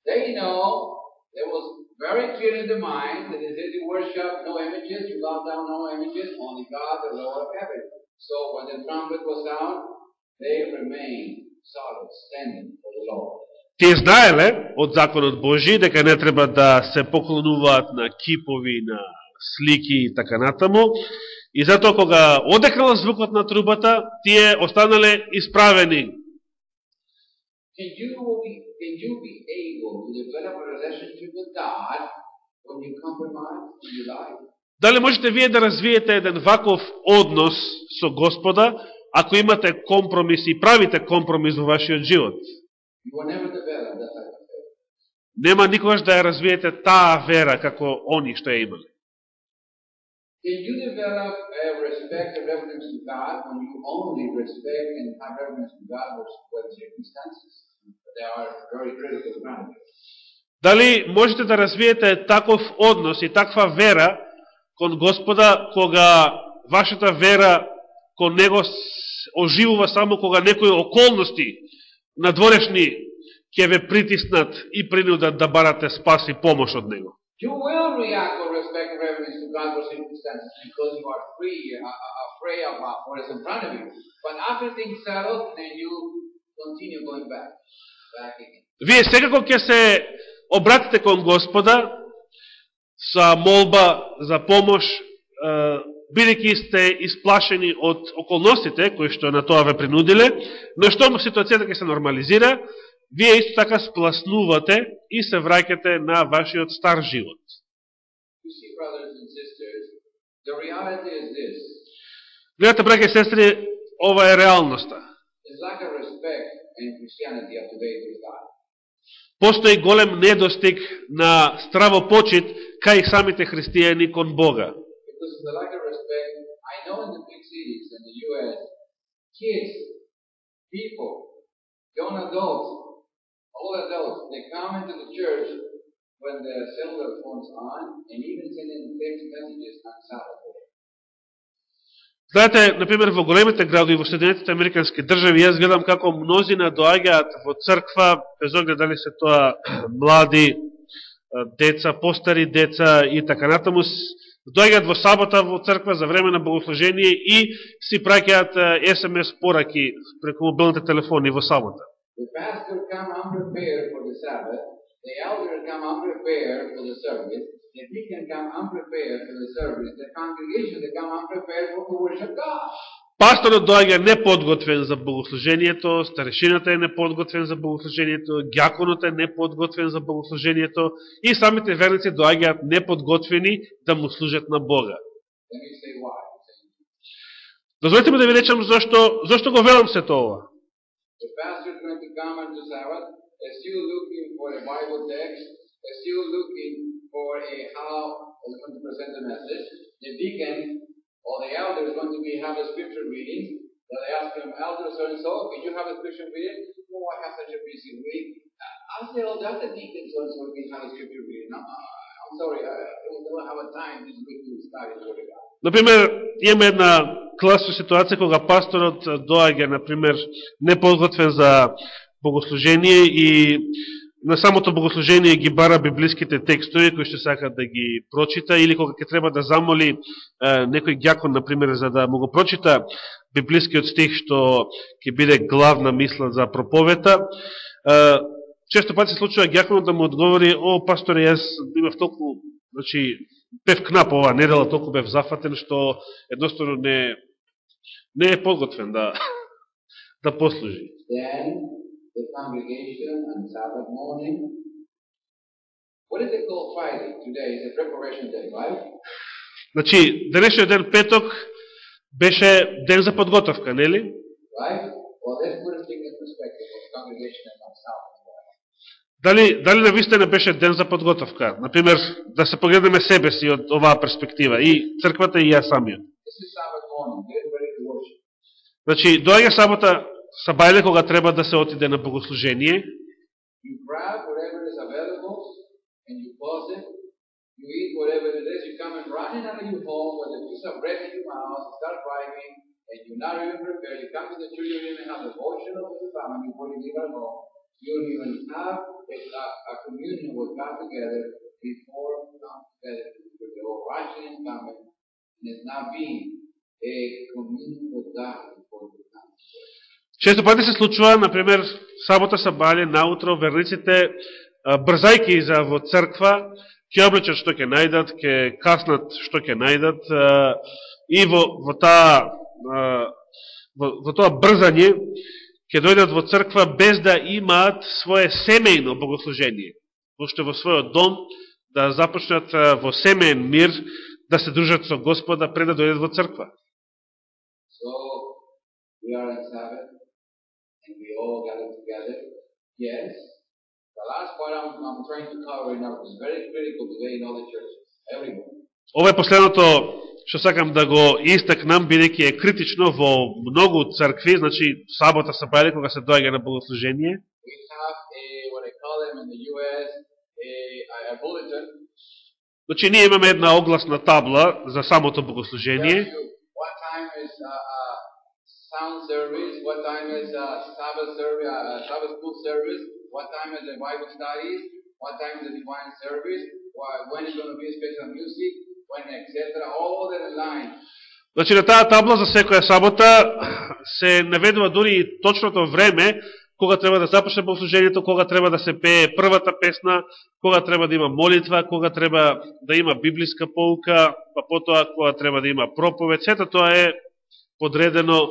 They know it was very clear in the mind that it says you worship no images, you bow down no images, only God, the Lord of heaven. So when the trumpet was sound, they remain solid, standing for the Lord. Тие знаеле од законот Божи дека не треба да се поклонуваат на кипови, на слики и така натаму. И затоа кога одекнала звукот на трубата, тие останале исправени. Can you be, can you be able to develop a relationship with God when you compromise in your life? Дали можете вие да развиете еден ваков однос со Господа, ако имате компромис и правите компромис во вашиот живот? You. Нема никогаш да ја развиете таа вера како они што ја имале. Can you develop a respect and reverence to God when you only respect and have reverence to God when circumstances that are very critical you? Дали можете да развиете таков однос и таква вера кон Господа, кога вашата вера кон Него оживува само кога некои околности надворешни ќе ве притиснат и принудат да барате спас и помош од Него. You will react with respect and God for circumstances because you are free, uh, uh, uh afraid of uh, what is in front of you. But after things settle, then you continue going back, back again. Вие секако ќе се обратите кон Господа со молба за помош, е, бидејќи сте исплашени од околностите кои што на тоа ве принудиле, но што ситуацијата ќе се нормализира, вие исто така спласнувате и се враќате на вашиот стар живот. Гледате, браке и сестри, ова е реалноста. God. Постои голем недостиг на здраво почит кај самите христијани кон Бога. Because of the lack of respect, I know in the big cities in the U.S., kids, people, young adults, all adults, they come into the church when the cellular phone's on and even sending text messages on Saturday. Знаете, например, во големите градови во Соединетите Американски држави, јас гледам како мнозина доаѓаат во црква, без оглед дали се тоа <clears throat> млади, деца, постари деца и така натаму, доаѓаат во сабота во црква за време на богослужение и си праќаат СМС пораки преку мобилните телефони во сабота. The pastor come unprepared for the Sabbath, the elder come unprepared for the service, the deacon come unprepared for the service, the congregation they come unprepared for to worship God. Пасторот доаѓа неподготвен за богослужението, старешината е неподготвен за богослужението, гјаконот е неподготвен за богослужението и самите верници доаѓаат неподготвени да му служат на Бога. Дозволите ми да ви речам зашто, зашто го велам се тоа. The pastor is going to come on the Sabbath, is still looking for a Bible text, is still looking for a how is going to present the message. The deacon or the elder is going to be have a scripture reading. So they ask him, Elder so and so, can you have a scripture reading? Oh, I have such a busy week. Uh, I'll say, oh, that's the deacon so and so can have a scripture reading. No, uh, I'm sorry, I, I don't have a time this week to study the Word of God. Например, имаме една класна ситуација кога пасторот доаѓа, например, неподготвен за богослужение и на самото богослужение ги бара библиските текстови кои што сака да ги прочита или кога ќе треба да замоли е, некој гјакон, например, за да му го прочита библискиот стих што ќе биде главна мисла за проповета, е, често пати се случува гјаконот да му одговори, о, пасторе, јас имав толку, значи, пев кнап ова недела, толку бев зафатен, што едноставно не, не е подготвен да, <laughs> да послужи. The congregation on Sabbath morning. What is it called Friday? Today is a preparation day, right? Значи, денешниот ден петок беше ден за подготовка, нели? Right? Well, let's put a thing in perspective of congregation on Sabbath. Дали, дали навистина беше ден за подготовка? Например, да се погледнеме себе си од оваа перспектива, и црквата и ја самиот. Значи, доаѓа сабота, сабајле кога треба да се отиде на богослужение, and it. Is. Not a, communion with God before the it's not being a communion with God before you come. Често пати се случува, например, сабота сабале, наутро, верниците, брзајки за во црква, ќе облечат што ќе најдат, ќе каснат што ќе најдат, и во, во, таа, во, во тоа брзање ќе дојдат во црква без да имаат свое семејно богослужение. Уште во својот дом да започнат во семеен мир да се дружат со Господа пред да дојдат во црква. So, we are in Sabbath, all gather together. Yes, the last part I'm, I'm trying to cover right now is very critical today in all the churches, everyone. Ова е последното што сакам да го истакнам, бидејќи е критично во многу цркви, значи сабота са бајле кога се доаѓа на богослужение. We have a, what I call them in the U.S., a, a bulletin. Значи ние имаме една огласна табла за самото богослужение sound service? What time is uh, Sabbath service? Uh, Sabbath school service? What time is the Bible studies? What time is the divine service? When is going to be special music? When etc. All that line. Значи на таа табла за секоја сабота се наведува дури и точното време кога треба да започне послужението, кога треба да се пее првата песна, кога треба да има молитва, кога треба да има библиска полка, па потоа кога треба да има проповед. Сето тоа е подредено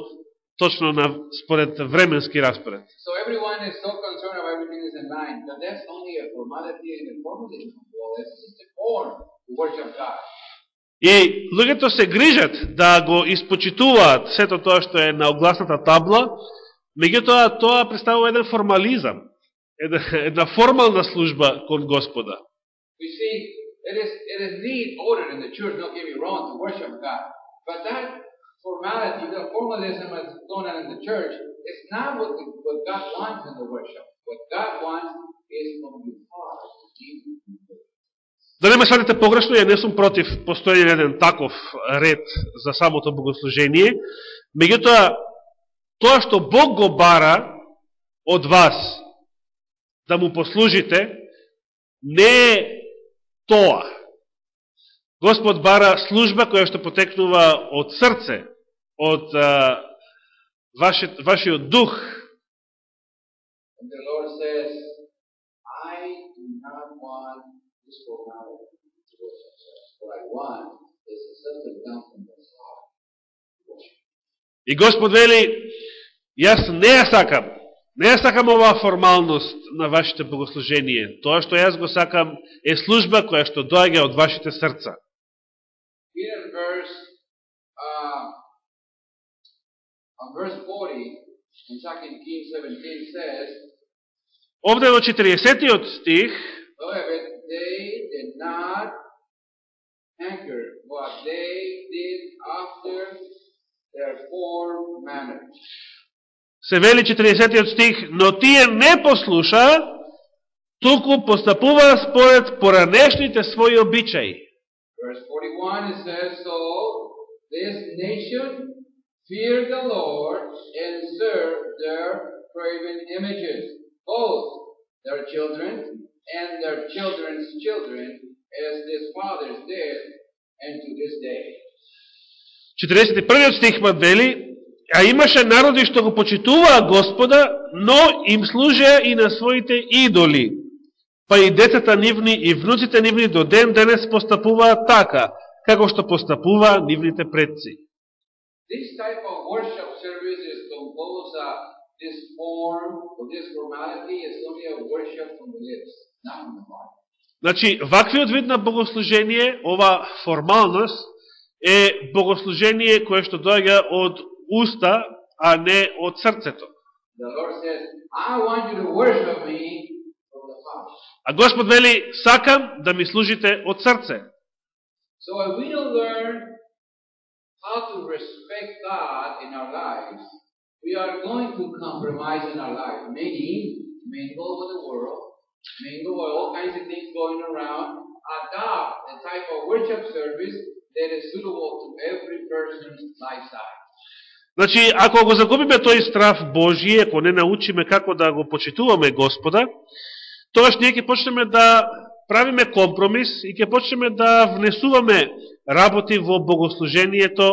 точно на според временски распоред. So everyone is so concerned about everything is in line, but that's only a formality and a formalism. Well, it's just a form to worship God. И луѓето се грижат да го испочитуваат сето тоа што е на огласната табла, Меѓутоа, тоа представува еден формализам, една, една формална служба кон Господа. See, it is, it is in the church, don't get me wrong, to worship God. But that formality, the formalism that's going on in the church, is not what, the, what God wants in the worship. What God wants is from your heart to give Да не ме сватите погрешно, ја не сум против постојање еден таков ред за самото богослужение, меѓутоа тоа што Бог го бара од вас да му послужите, не е тоа. Господ бара служба која што потекнува од срце, од а, вашиот, вашиот дух. Says. И Господ вели, Јас не ја сакам, не ја сакам оваа формалност на вашите богослужение. Тоа што јас го сакам е служба која што доаѓа од вашите срца. Uh, on verse 40, in 2 Kings 17 says, Овде во 40-тиот стих, However, they did not anchor what they did after their former manner. се вели 40 стих, но тие не послуша, туку постапуваа според поранешните своји обичаи. Verse 41 it says, So this nation feared the Lord and served their graven images, both their children and their children's children, as this fathers did, and to this day. 41 стих пат вели, А имаше народи што го почитуваа Господа, но им служеа и на своите идоли. Па и децата нивни и внуците нивни до ден денес постапуваат така, како што постапуваа нивните предци. This type of worship service is composed of this form, or this formality is only a worship from the lips, not from the heart. Значи, ваквиот вид на богослужение, ова формалност, е богослужение кое што доаѓа од уста, а не од срцето. А Господ вели, сакам да ми служите од срце. So if we don't learn how to respect God in our lives, we are going to compromise in our life. Many Meaning, mingle over the world, mingle with all kinds of things going around, adopt the type of worship service that is suitable to every person's lifestyle. Значи, ако го загубиме тој страв Божије, ако не научиме како да го почитуваме Господа, тогаш ние ќе почнеме да правиме компромис и ќе почнеме да внесуваме работи во богослужението,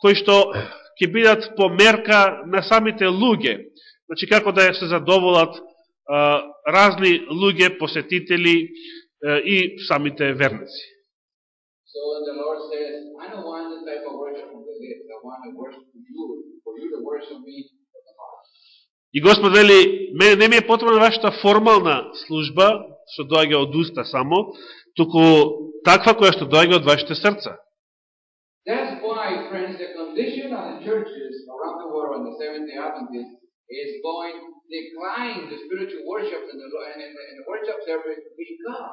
кои што ќе бидат по мерка на самите луѓе. Значи, како да се задоволат а, разни луѓе, посетители а, и самите верници. So the Lord says, I don't want type of worship. I want to worship you, for you to worship me. И Господ вели, мене не ми е потребна вашата формална служба, што доаѓа од уста само, туку таква која што доаѓа од вашите срца. That's why, friends, the condition of the churches around the world in the Seventh day Adventists is going decline the spiritual worship and the, and, and, and the worship service because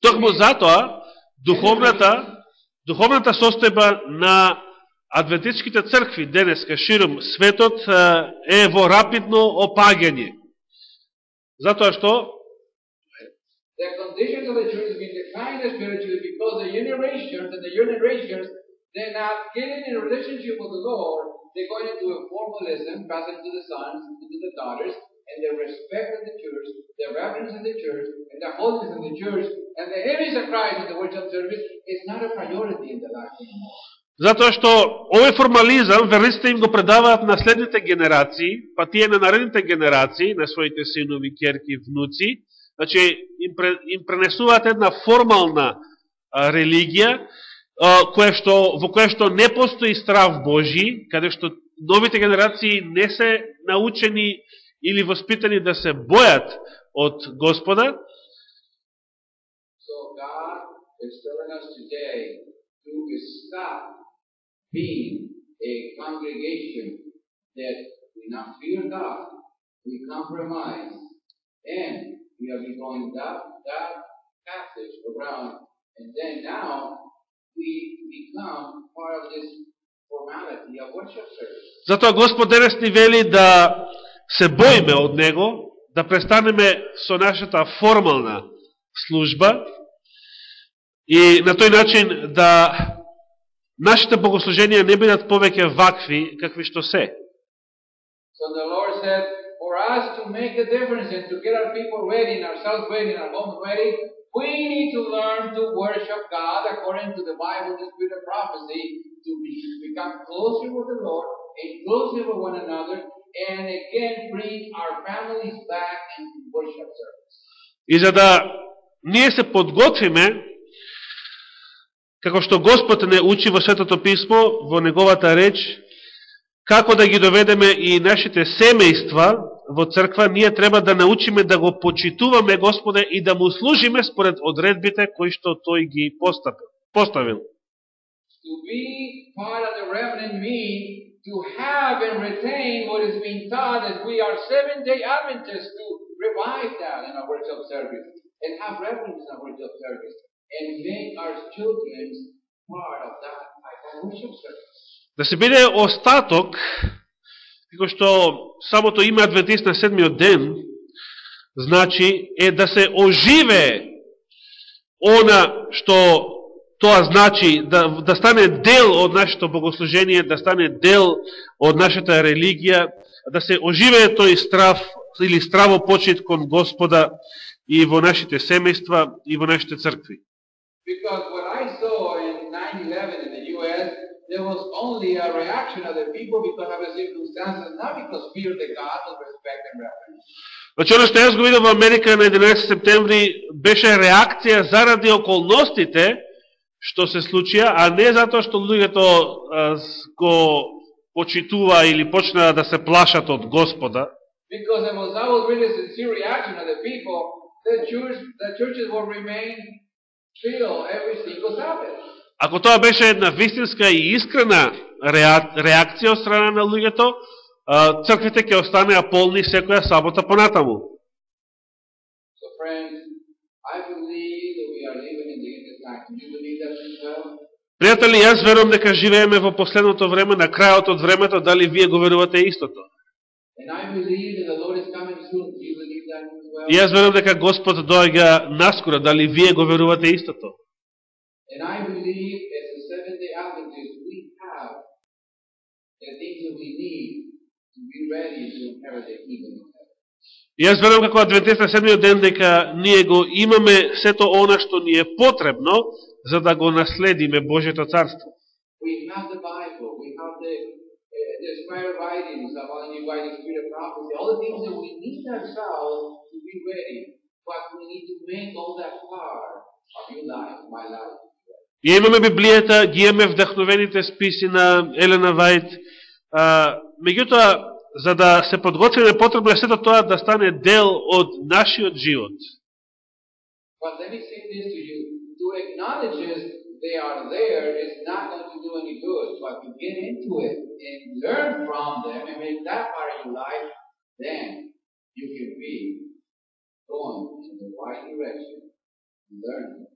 Токму затоа, духовната, духовната состојба на адвентистските цркви денеска широм светот е во рапидно опагање. Затоа што the condition of the church has been declined spiritually because the generations and the generations they're not getting in a relationship with the Lord. They're going into a formalism, passing to the sons, to the daughters, and the respect of the church, the reverence of the church, and the holiness of the church, and the image of Christ in the worship service is not a priority in the life anymore. Затоа што овој формализам верниците им го предаваат на следните генерации, па тие на наредните генерации, на своите синови, керки, внуци, значи им, пре, им пренесуваат една формална а, религија, а, која што, во која што не постои страв Божи, каде што новите генерации не се научени или воспитани да се бојат од Господа, So God is telling us today to stop being a congregation that we not fear God, we compromise, and we are going that that passage around, and then now we become part of this formality of worship service. Затоа Господ денес ни вели да се боиме од Него, да престанеме со нашата формална служба и на тој начин да нашите богослуженија не бидат повеќе вакви какви што се. So the Lord said, for us to make a difference and to get our people ready and ourselves ready and our homes ready, we need to learn to worship God according to the Bible, the Spirit of prophecy, to become closer with the Lord and closer with one another, and again bring our families back into worship service. И за да ние се подготвиме, како што Господ не учи во Светото Писмо, во Неговата реч, како да ги доведеме и нашите семејства во црква, ние треба да научиме да го почитуваме Господе и да му служиме според одредбите кои што Тој ги поставил. поставил. To be part of the remnant means to have and retain what is being taught as we are seven day Adventists to revive that in our worship service and have reverence in our worship service and make our children part of that type of worship service. Да се биде остаток, како што самото име Адвентист на седмиот ден, значи е да се оживе она што тоа значи да, да стане дел од нашето богослужение, да стане дел од нашата религија, да се оживее тој страв или страво почет кон Господа и во нашите семејства и во нашите цркви. Because what I saw in 9-11 in the there was only a reaction of the people because of the circumstances, not because fear the God, but respect and reverence. Значи, оно што јас го видов во Америка на 11 септември беше реакција заради околностите што се случија, а не затоа што луѓето го почитува или почнаа да се плашат од Господа, Because was, really a sincere reaction of the people, the church, the churches will remain filled every single Sabbath. Ако тоа беше една вистинска и искрена реа- реакција од страна на луѓето, црквите ќе останеа полни секоја сабота понатаму. So? Пријатели, јас верувам дека живееме во последното време, на крајот од времето, дали вие го верувате истото? И јас верувам дека Господ доаѓа наскоро, дали вие го верувате истото? And I believe as a Seventh day Adventist, we have the things that we need to be ready to inherit the kingdom of heaven. Јас верувам како седмиот ден дека ние го имаме сето она што ни е потребно за да го наследиме Божјето царство. We have the Bible, we have the, the inspired writings about the by the spirit of prophecy, all the things that we need ourselves to be ready, but we need to make all that part of your life, my life. Ја имаме Библијата, ги имаме вдахновените списи на Елена Вајт, меѓутоа, за да се подготвиме, потребно е сето тоа да стане дел од нашиот живот. Get it you can be going in the right direction, learning,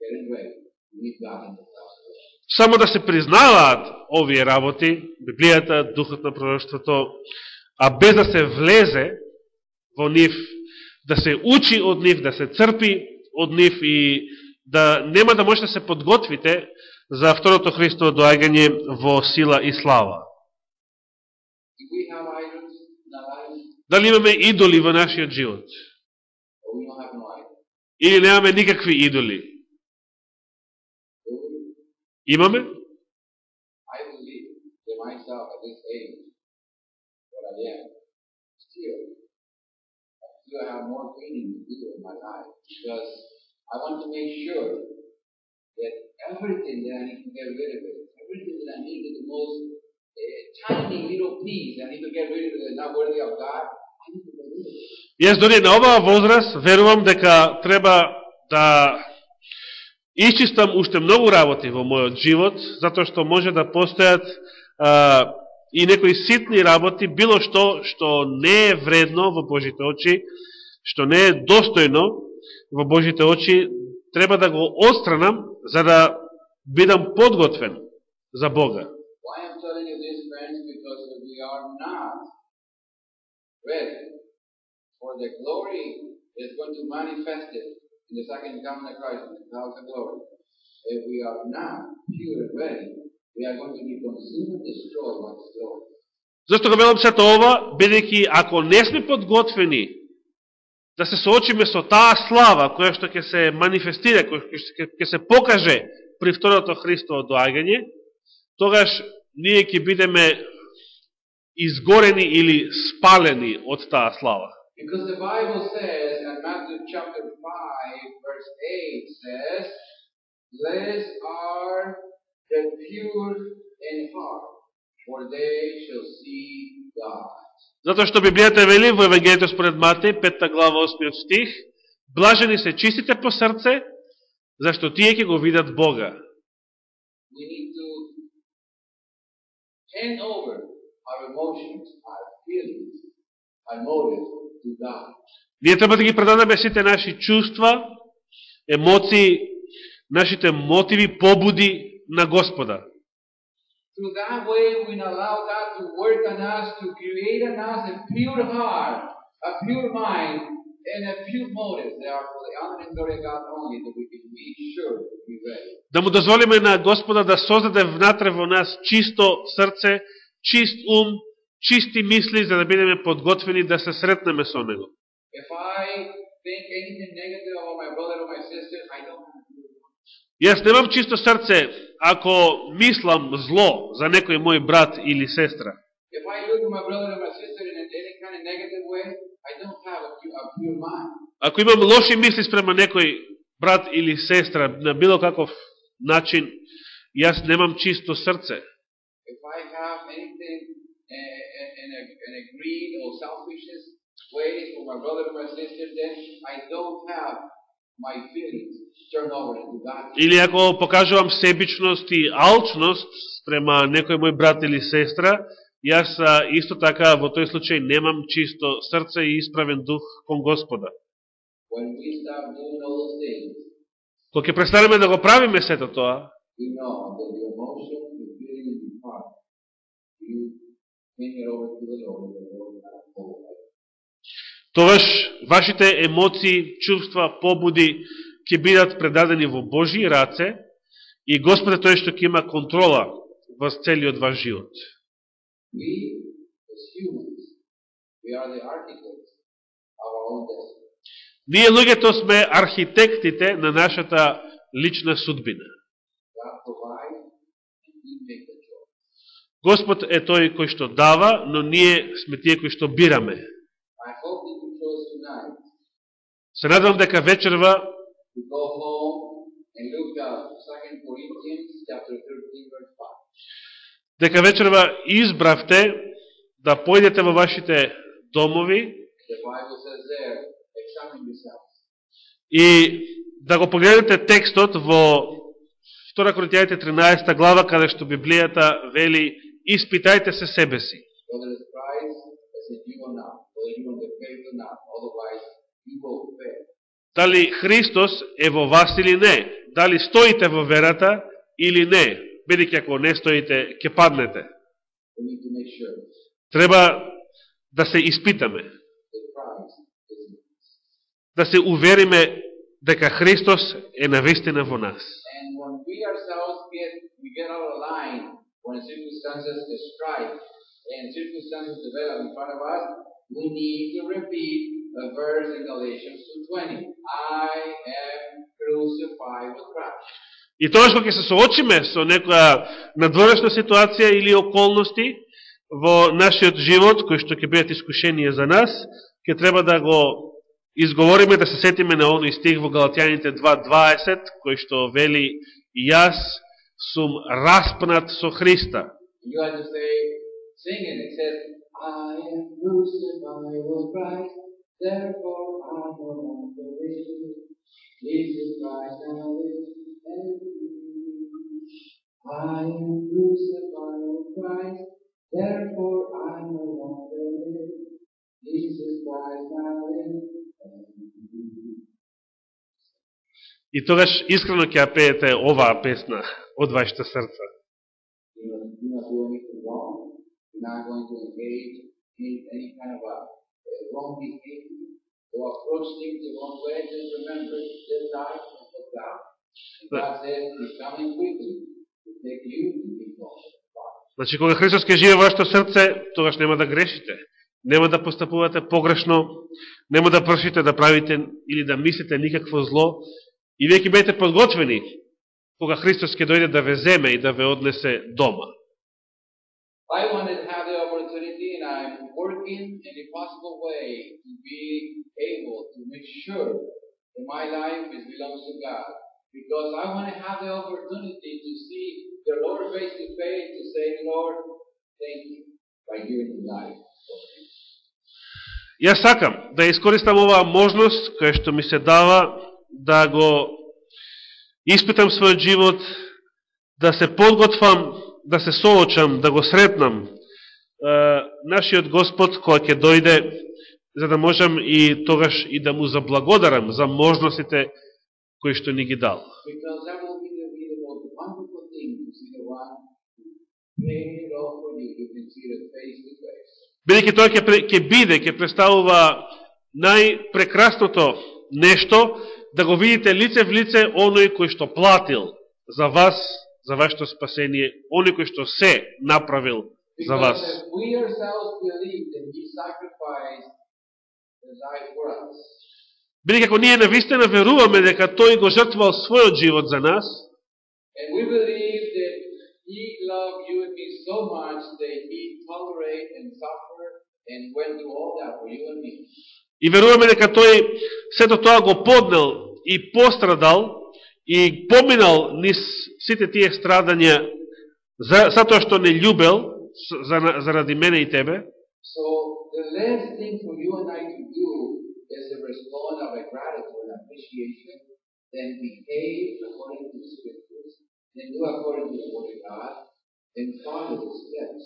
getting ready. Само да се признаваат овие работи, Библијата, Духот на пророќството, а без да се влезе во нив, да се учи од нив, да се црпи од нив и да нема да можете да се подготвите за второто Христово доагање во сила и слава. Дали имаме идоли во нашиот живот? Или немаме никакви идоли? Do we? Имаме? I believe that myself at this age, what I am, still, I still have more cleaning to do in my life because I want to make sure that everything that I need to get rid of it, everything that I need is the most uh, tiny little piece that I need to get rid of it that's not worthy of God, I need to get rid of it. Јас дори на оваа возраст верувам дека треба да исчистам уште многу работи во мојот живот, затоа што може да постојат а, и некои ситни работи, било што што не е вредно во Божите очи, што не е достојно во Божите очи, треба да го отстранам за да бидам подготвен за Бога. For the glory is going to manifest it in the second coming of Christ in the clouds of glory. If we are not pure and ready, we are going to be consumed and destroyed by His glory. Зашто го велам сето ова, бидејќи ако не сме подготвени да се соочиме со таа слава која што ќе се манифестира, која што ќе се покаже при второто Христово доаѓање, тогаш ние ќе бидеме изгорени или спалени од таа слава. Because the Bible says, in Matthew chapter 5, verse 8 says, Blessed are the pure in heart, for they shall see God. Затоа што Библијата вели во Евангелието според Матеј, 5 глава 8 стих, блажени се чистите по срце, зашто тие ќе го видат Бога. We need to hand over our emotions, our feelings, our motives to God. Ние треба да ги предадеме сите наши чувства, емоции, нашите мотиви, побуди на Господа. Through that way, we allow God to work on us, to create in us a pure heart, a pure mind, and a pure motive. They are for the honor and glory of God only, that we can be sure to be ready. Да му дозволиме на Господа да создаде внатре во нас чисто срце, чист ум, чисти мисли, за да бидеме подготвени да се сретнеме со Него. Јас немам чисто срце ако мислам зло за некој мој брат или сестра. Ако имам лоши мисли спрема некој брат или сестра на било каков начин, јас немам чисто срце. If I have anything in, a, greed or selfishness ways for my brother or my sister, then I don't have my feelings turned over to God. Или ако покажувам себичност и алчност спрема некој мој брат или сестра, јас исто така во тој случај немам чисто срце и исправен дух кон Господа. Кога ќе престанеме да го правиме сето тоа, know тогаш вашите емоции, чувства, побуди ќе бидат предадени во Божи раце и Господ е тој што ќе има контрола во целиот ваш живот. Ние луѓето сме архитектите на нашата лична судбина. God provides, and we make the choice. Господ е тој кој што дава, но ние сме тие кои што бираме. Се надевам дека вечерва to go home and look up 2 Corinthians chapter 13 verse 5. дека вечерва избравте да појдете во вашите домови и да го погледнете текстот во 2 Коринтијаните 13 глава, каде што Библијата вели испитајте се себе си. Дали Христос е во вас или не? Дали стоите во верата или не? Бидеќи ако не стоите, ќе паднете. Треба да се испитаме, да се увериме дека Христос е навистина во нас. And when we ourselves get we get out of line, when circumstances strike and circumstances develop in front of us, we need to repeat the verse in Galatians 2.20. I am crucified with Christ. И тоа што ќе се соочиме со некоја надворешна ситуација или околности во нашиот живот, кои што ќе бидат искушение за нас, ќе треба да го изговориме, да се сетиме на оној стих во Галатјаните 2.20, кој што вели Јас сум распнат со Христа. You have to say, sing it. It says, I am crucified with Christ, therefore I no longer live. Jesus Christ now lives and lives. I am crucified with Christ, therefore I no longer live. Jesus Christ now lives and lives. И тогаш искрено ќе ја пеете оваа песна од вашите срца. Be called. Значи, кога Христос ќе живе во вашето срце, тогаш нема да грешите. Нема да постапувате погрешно, нема да пршите, да правите или да мислите никакво зло. И вие ќе бидете подготвени кога Христос ќе дојде да ве земе и да ве однесе дома. I wanted to have the opportunity and I'm working in a possible way to be able to make sure that my life is belongs to God. Because I want to have the opportunity to see the Lord face to face to say, Lord, thank you by giving me life. Јас сакам да искористам оваа можност која што ми се дава да го испитам својот живот, да се подготвам, да се соочам, да го сретнам нашиот Господ кој ќе дојде за да можам и тогаш и да му заблагодарам за можностите кои што ни ги дал. Бидеќи тоа ќе биде, ќе представува најпрекрасното нешто, да го видите лице в лице оној кој што платил за вас, за вашето спасение, оној кој што се направил за вас. Бидеќи ако ние навистина веруваме дека тој го жртвал својот живот за нас, и веруваме дека тој сето тоа го поднел и пострадал и поминал низ сите тие страдања за, за тоа што не љубел за, заради мене и тебе, So the last thing for you and I to do is to respond of a gratitude and appreciation, then behave according to the scriptures, then do according to the word of God, and follow the steps.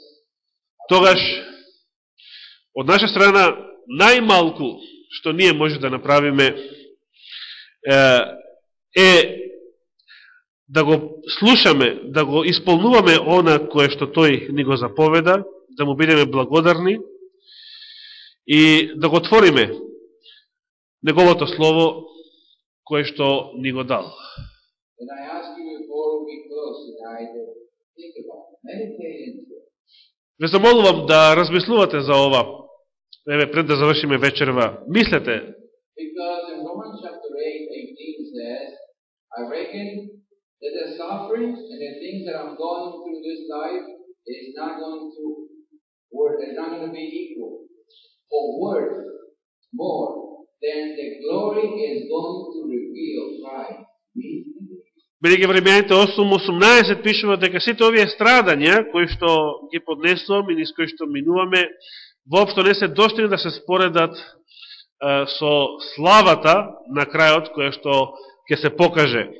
тогаш од наша страна најмалку што ние може да направиме е, е да го слушаме, да го исполнуваме она кое што тој ни го заповеда, да му бидеме благодарни и да го отвориме неговото слово кое што ни го дал. Ве замолувам да размислувате за ова, еве пред да завршиме вечерва. Мислете Because in Romans chapter 8, 18 says, I reckon that the sufferings and the things that I'm going through this life is not going to worth, it's not going to be equal or worth more than the glory is going to reveal Christ. Me and. Бидејќи времените 8.18 пишува дека сите овие страдања, кои што ги поднесувам и низ кои што минуваме, воопшто не се достигни да се споредат е, со славата на крајот која што ќе се покаже.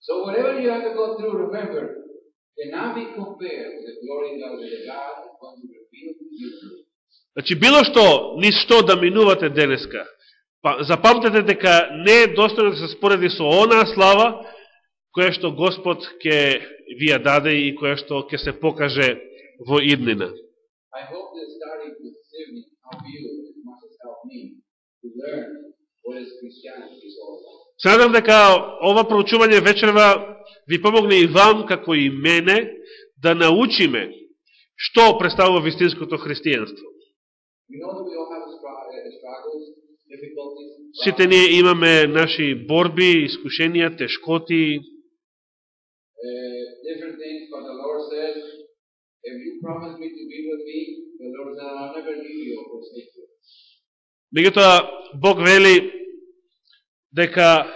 So whatever you have to go through, remember, cannot be compared with the glory of God that God is going to reveal to you. Значи, било што, низ што да минувате денеска, па, запамтете дека не е достојно да се спореди со онаа слава, која што Господ ќе ви ја даде и која што ќе се покаже во иднина. I Садам дека ова проучување вечерва ви помогне и вам, како и мене, да научиме што представува вистинското христијанство. Сите ние имаме наши борби, искушенија, тешкоти. Мегутоа, Бог вели, дека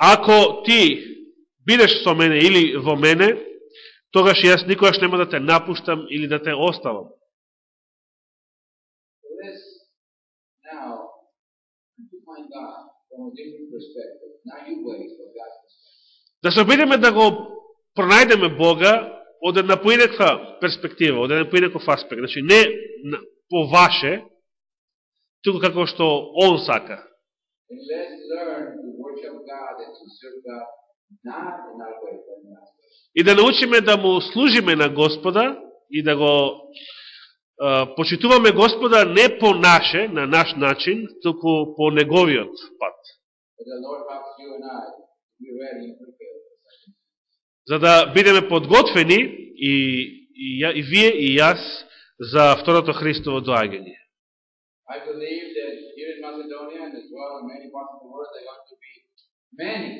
ако ти бидеш со мене или во мене, тогаш јас никогаш нема да те напуштам или да те оставам. Да се обидеме да го пронајдеме Бога од една поинаква перспектива, од еден поинаков аспект. Значи, не по ваше, туку како што Он сака. And let's learn to worship God and to serve God not in our way, but in God's way. И да научиме да му служиме на Господа и да го а, почитуваме Господа не по наше, на наш начин, туку по Неговиот пат. За да бидеме подготвени и, и, ја, и вие и јас за второто Христово доаѓање. I believe that in Macedonia and as well in many parts of the world, are going to be many,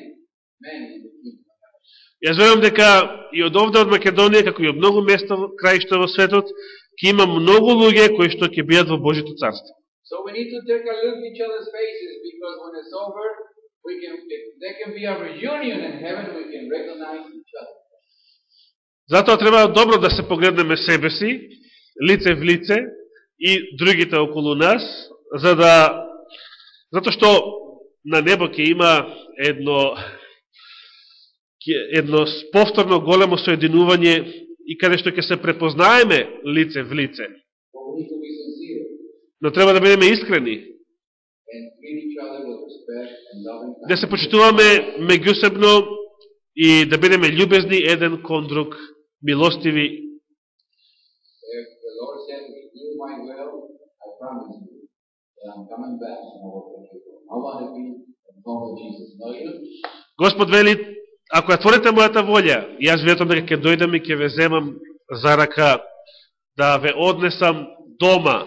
many in the kingdom. Јас верувам дека и од овде од Македонија, како и од многу места краишта во светот, ќе има многу луѓе кои што ќе бидат во Божито царство. So we need to take a look at each other's faces because when it's over, we can, there can be a reunion in heaven, we can recognize each other. Затоа треба добро да се погледнеме себе си, лице в лице, и другите околу нас, за да Зато што на небо ќе има едно едно повторно големо соединување и каде што ќе се препознаеме лице в лице. Но треба да бидеме искрени, да се почитуваме меѓусебно и да бидеме љубезни еден кон друг, милостиви. If the Lord said, you my will, I promise you Господ вели, ако ја творите мојата волја, јас ветам дека ќе дојдам и ќе ве земам за рака, да ве однесам дома,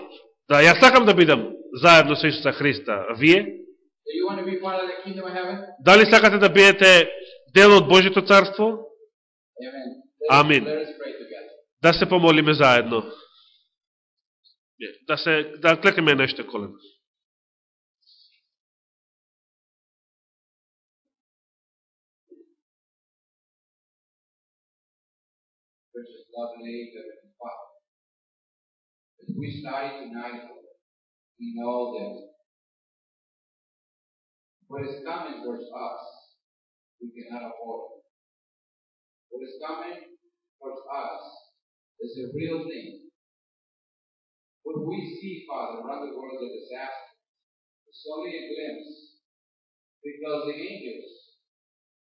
да јас сакам да бидам заедно со Исуса Христа. Вие? Дали сакате да бидете дел од Божито царство? Together. Да се помолиме заедно. Да се да клекнеме нешто колено. Precious, lovely, Heavenly Father. As we study tonight, we know that what is coming towards us, we cannot avoid. What is coming towards us is a real thing. What we see, Father, around the world, the disaster, is only a glimpse. Because the angels,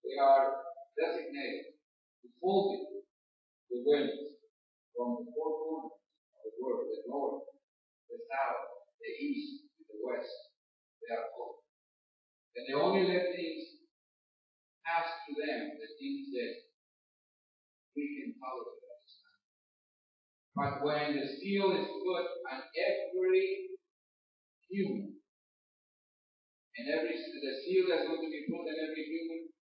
they are designated to fulfill the winds from the four corners of the world, the north, the south, the east, and the west. They are full. And they only let things pass to them, the things that we can tolerate. But when the seal is put on every human, and every the seal that's going to be put on every human,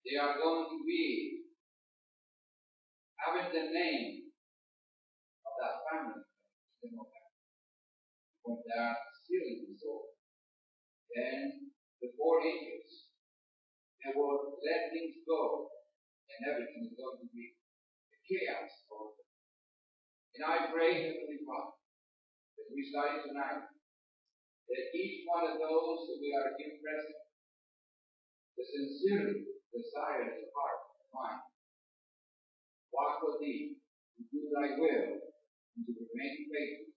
they are going to be having the name of that family the When still in the soul, then the four angels, they will let things go, and everything is going to be chaos for them. And I pray, Heavenly Father, as we study tonight, that each one of those that we are here the sincerely desire in his heart and mind, walk with thee, and do thy will, and to remain faithful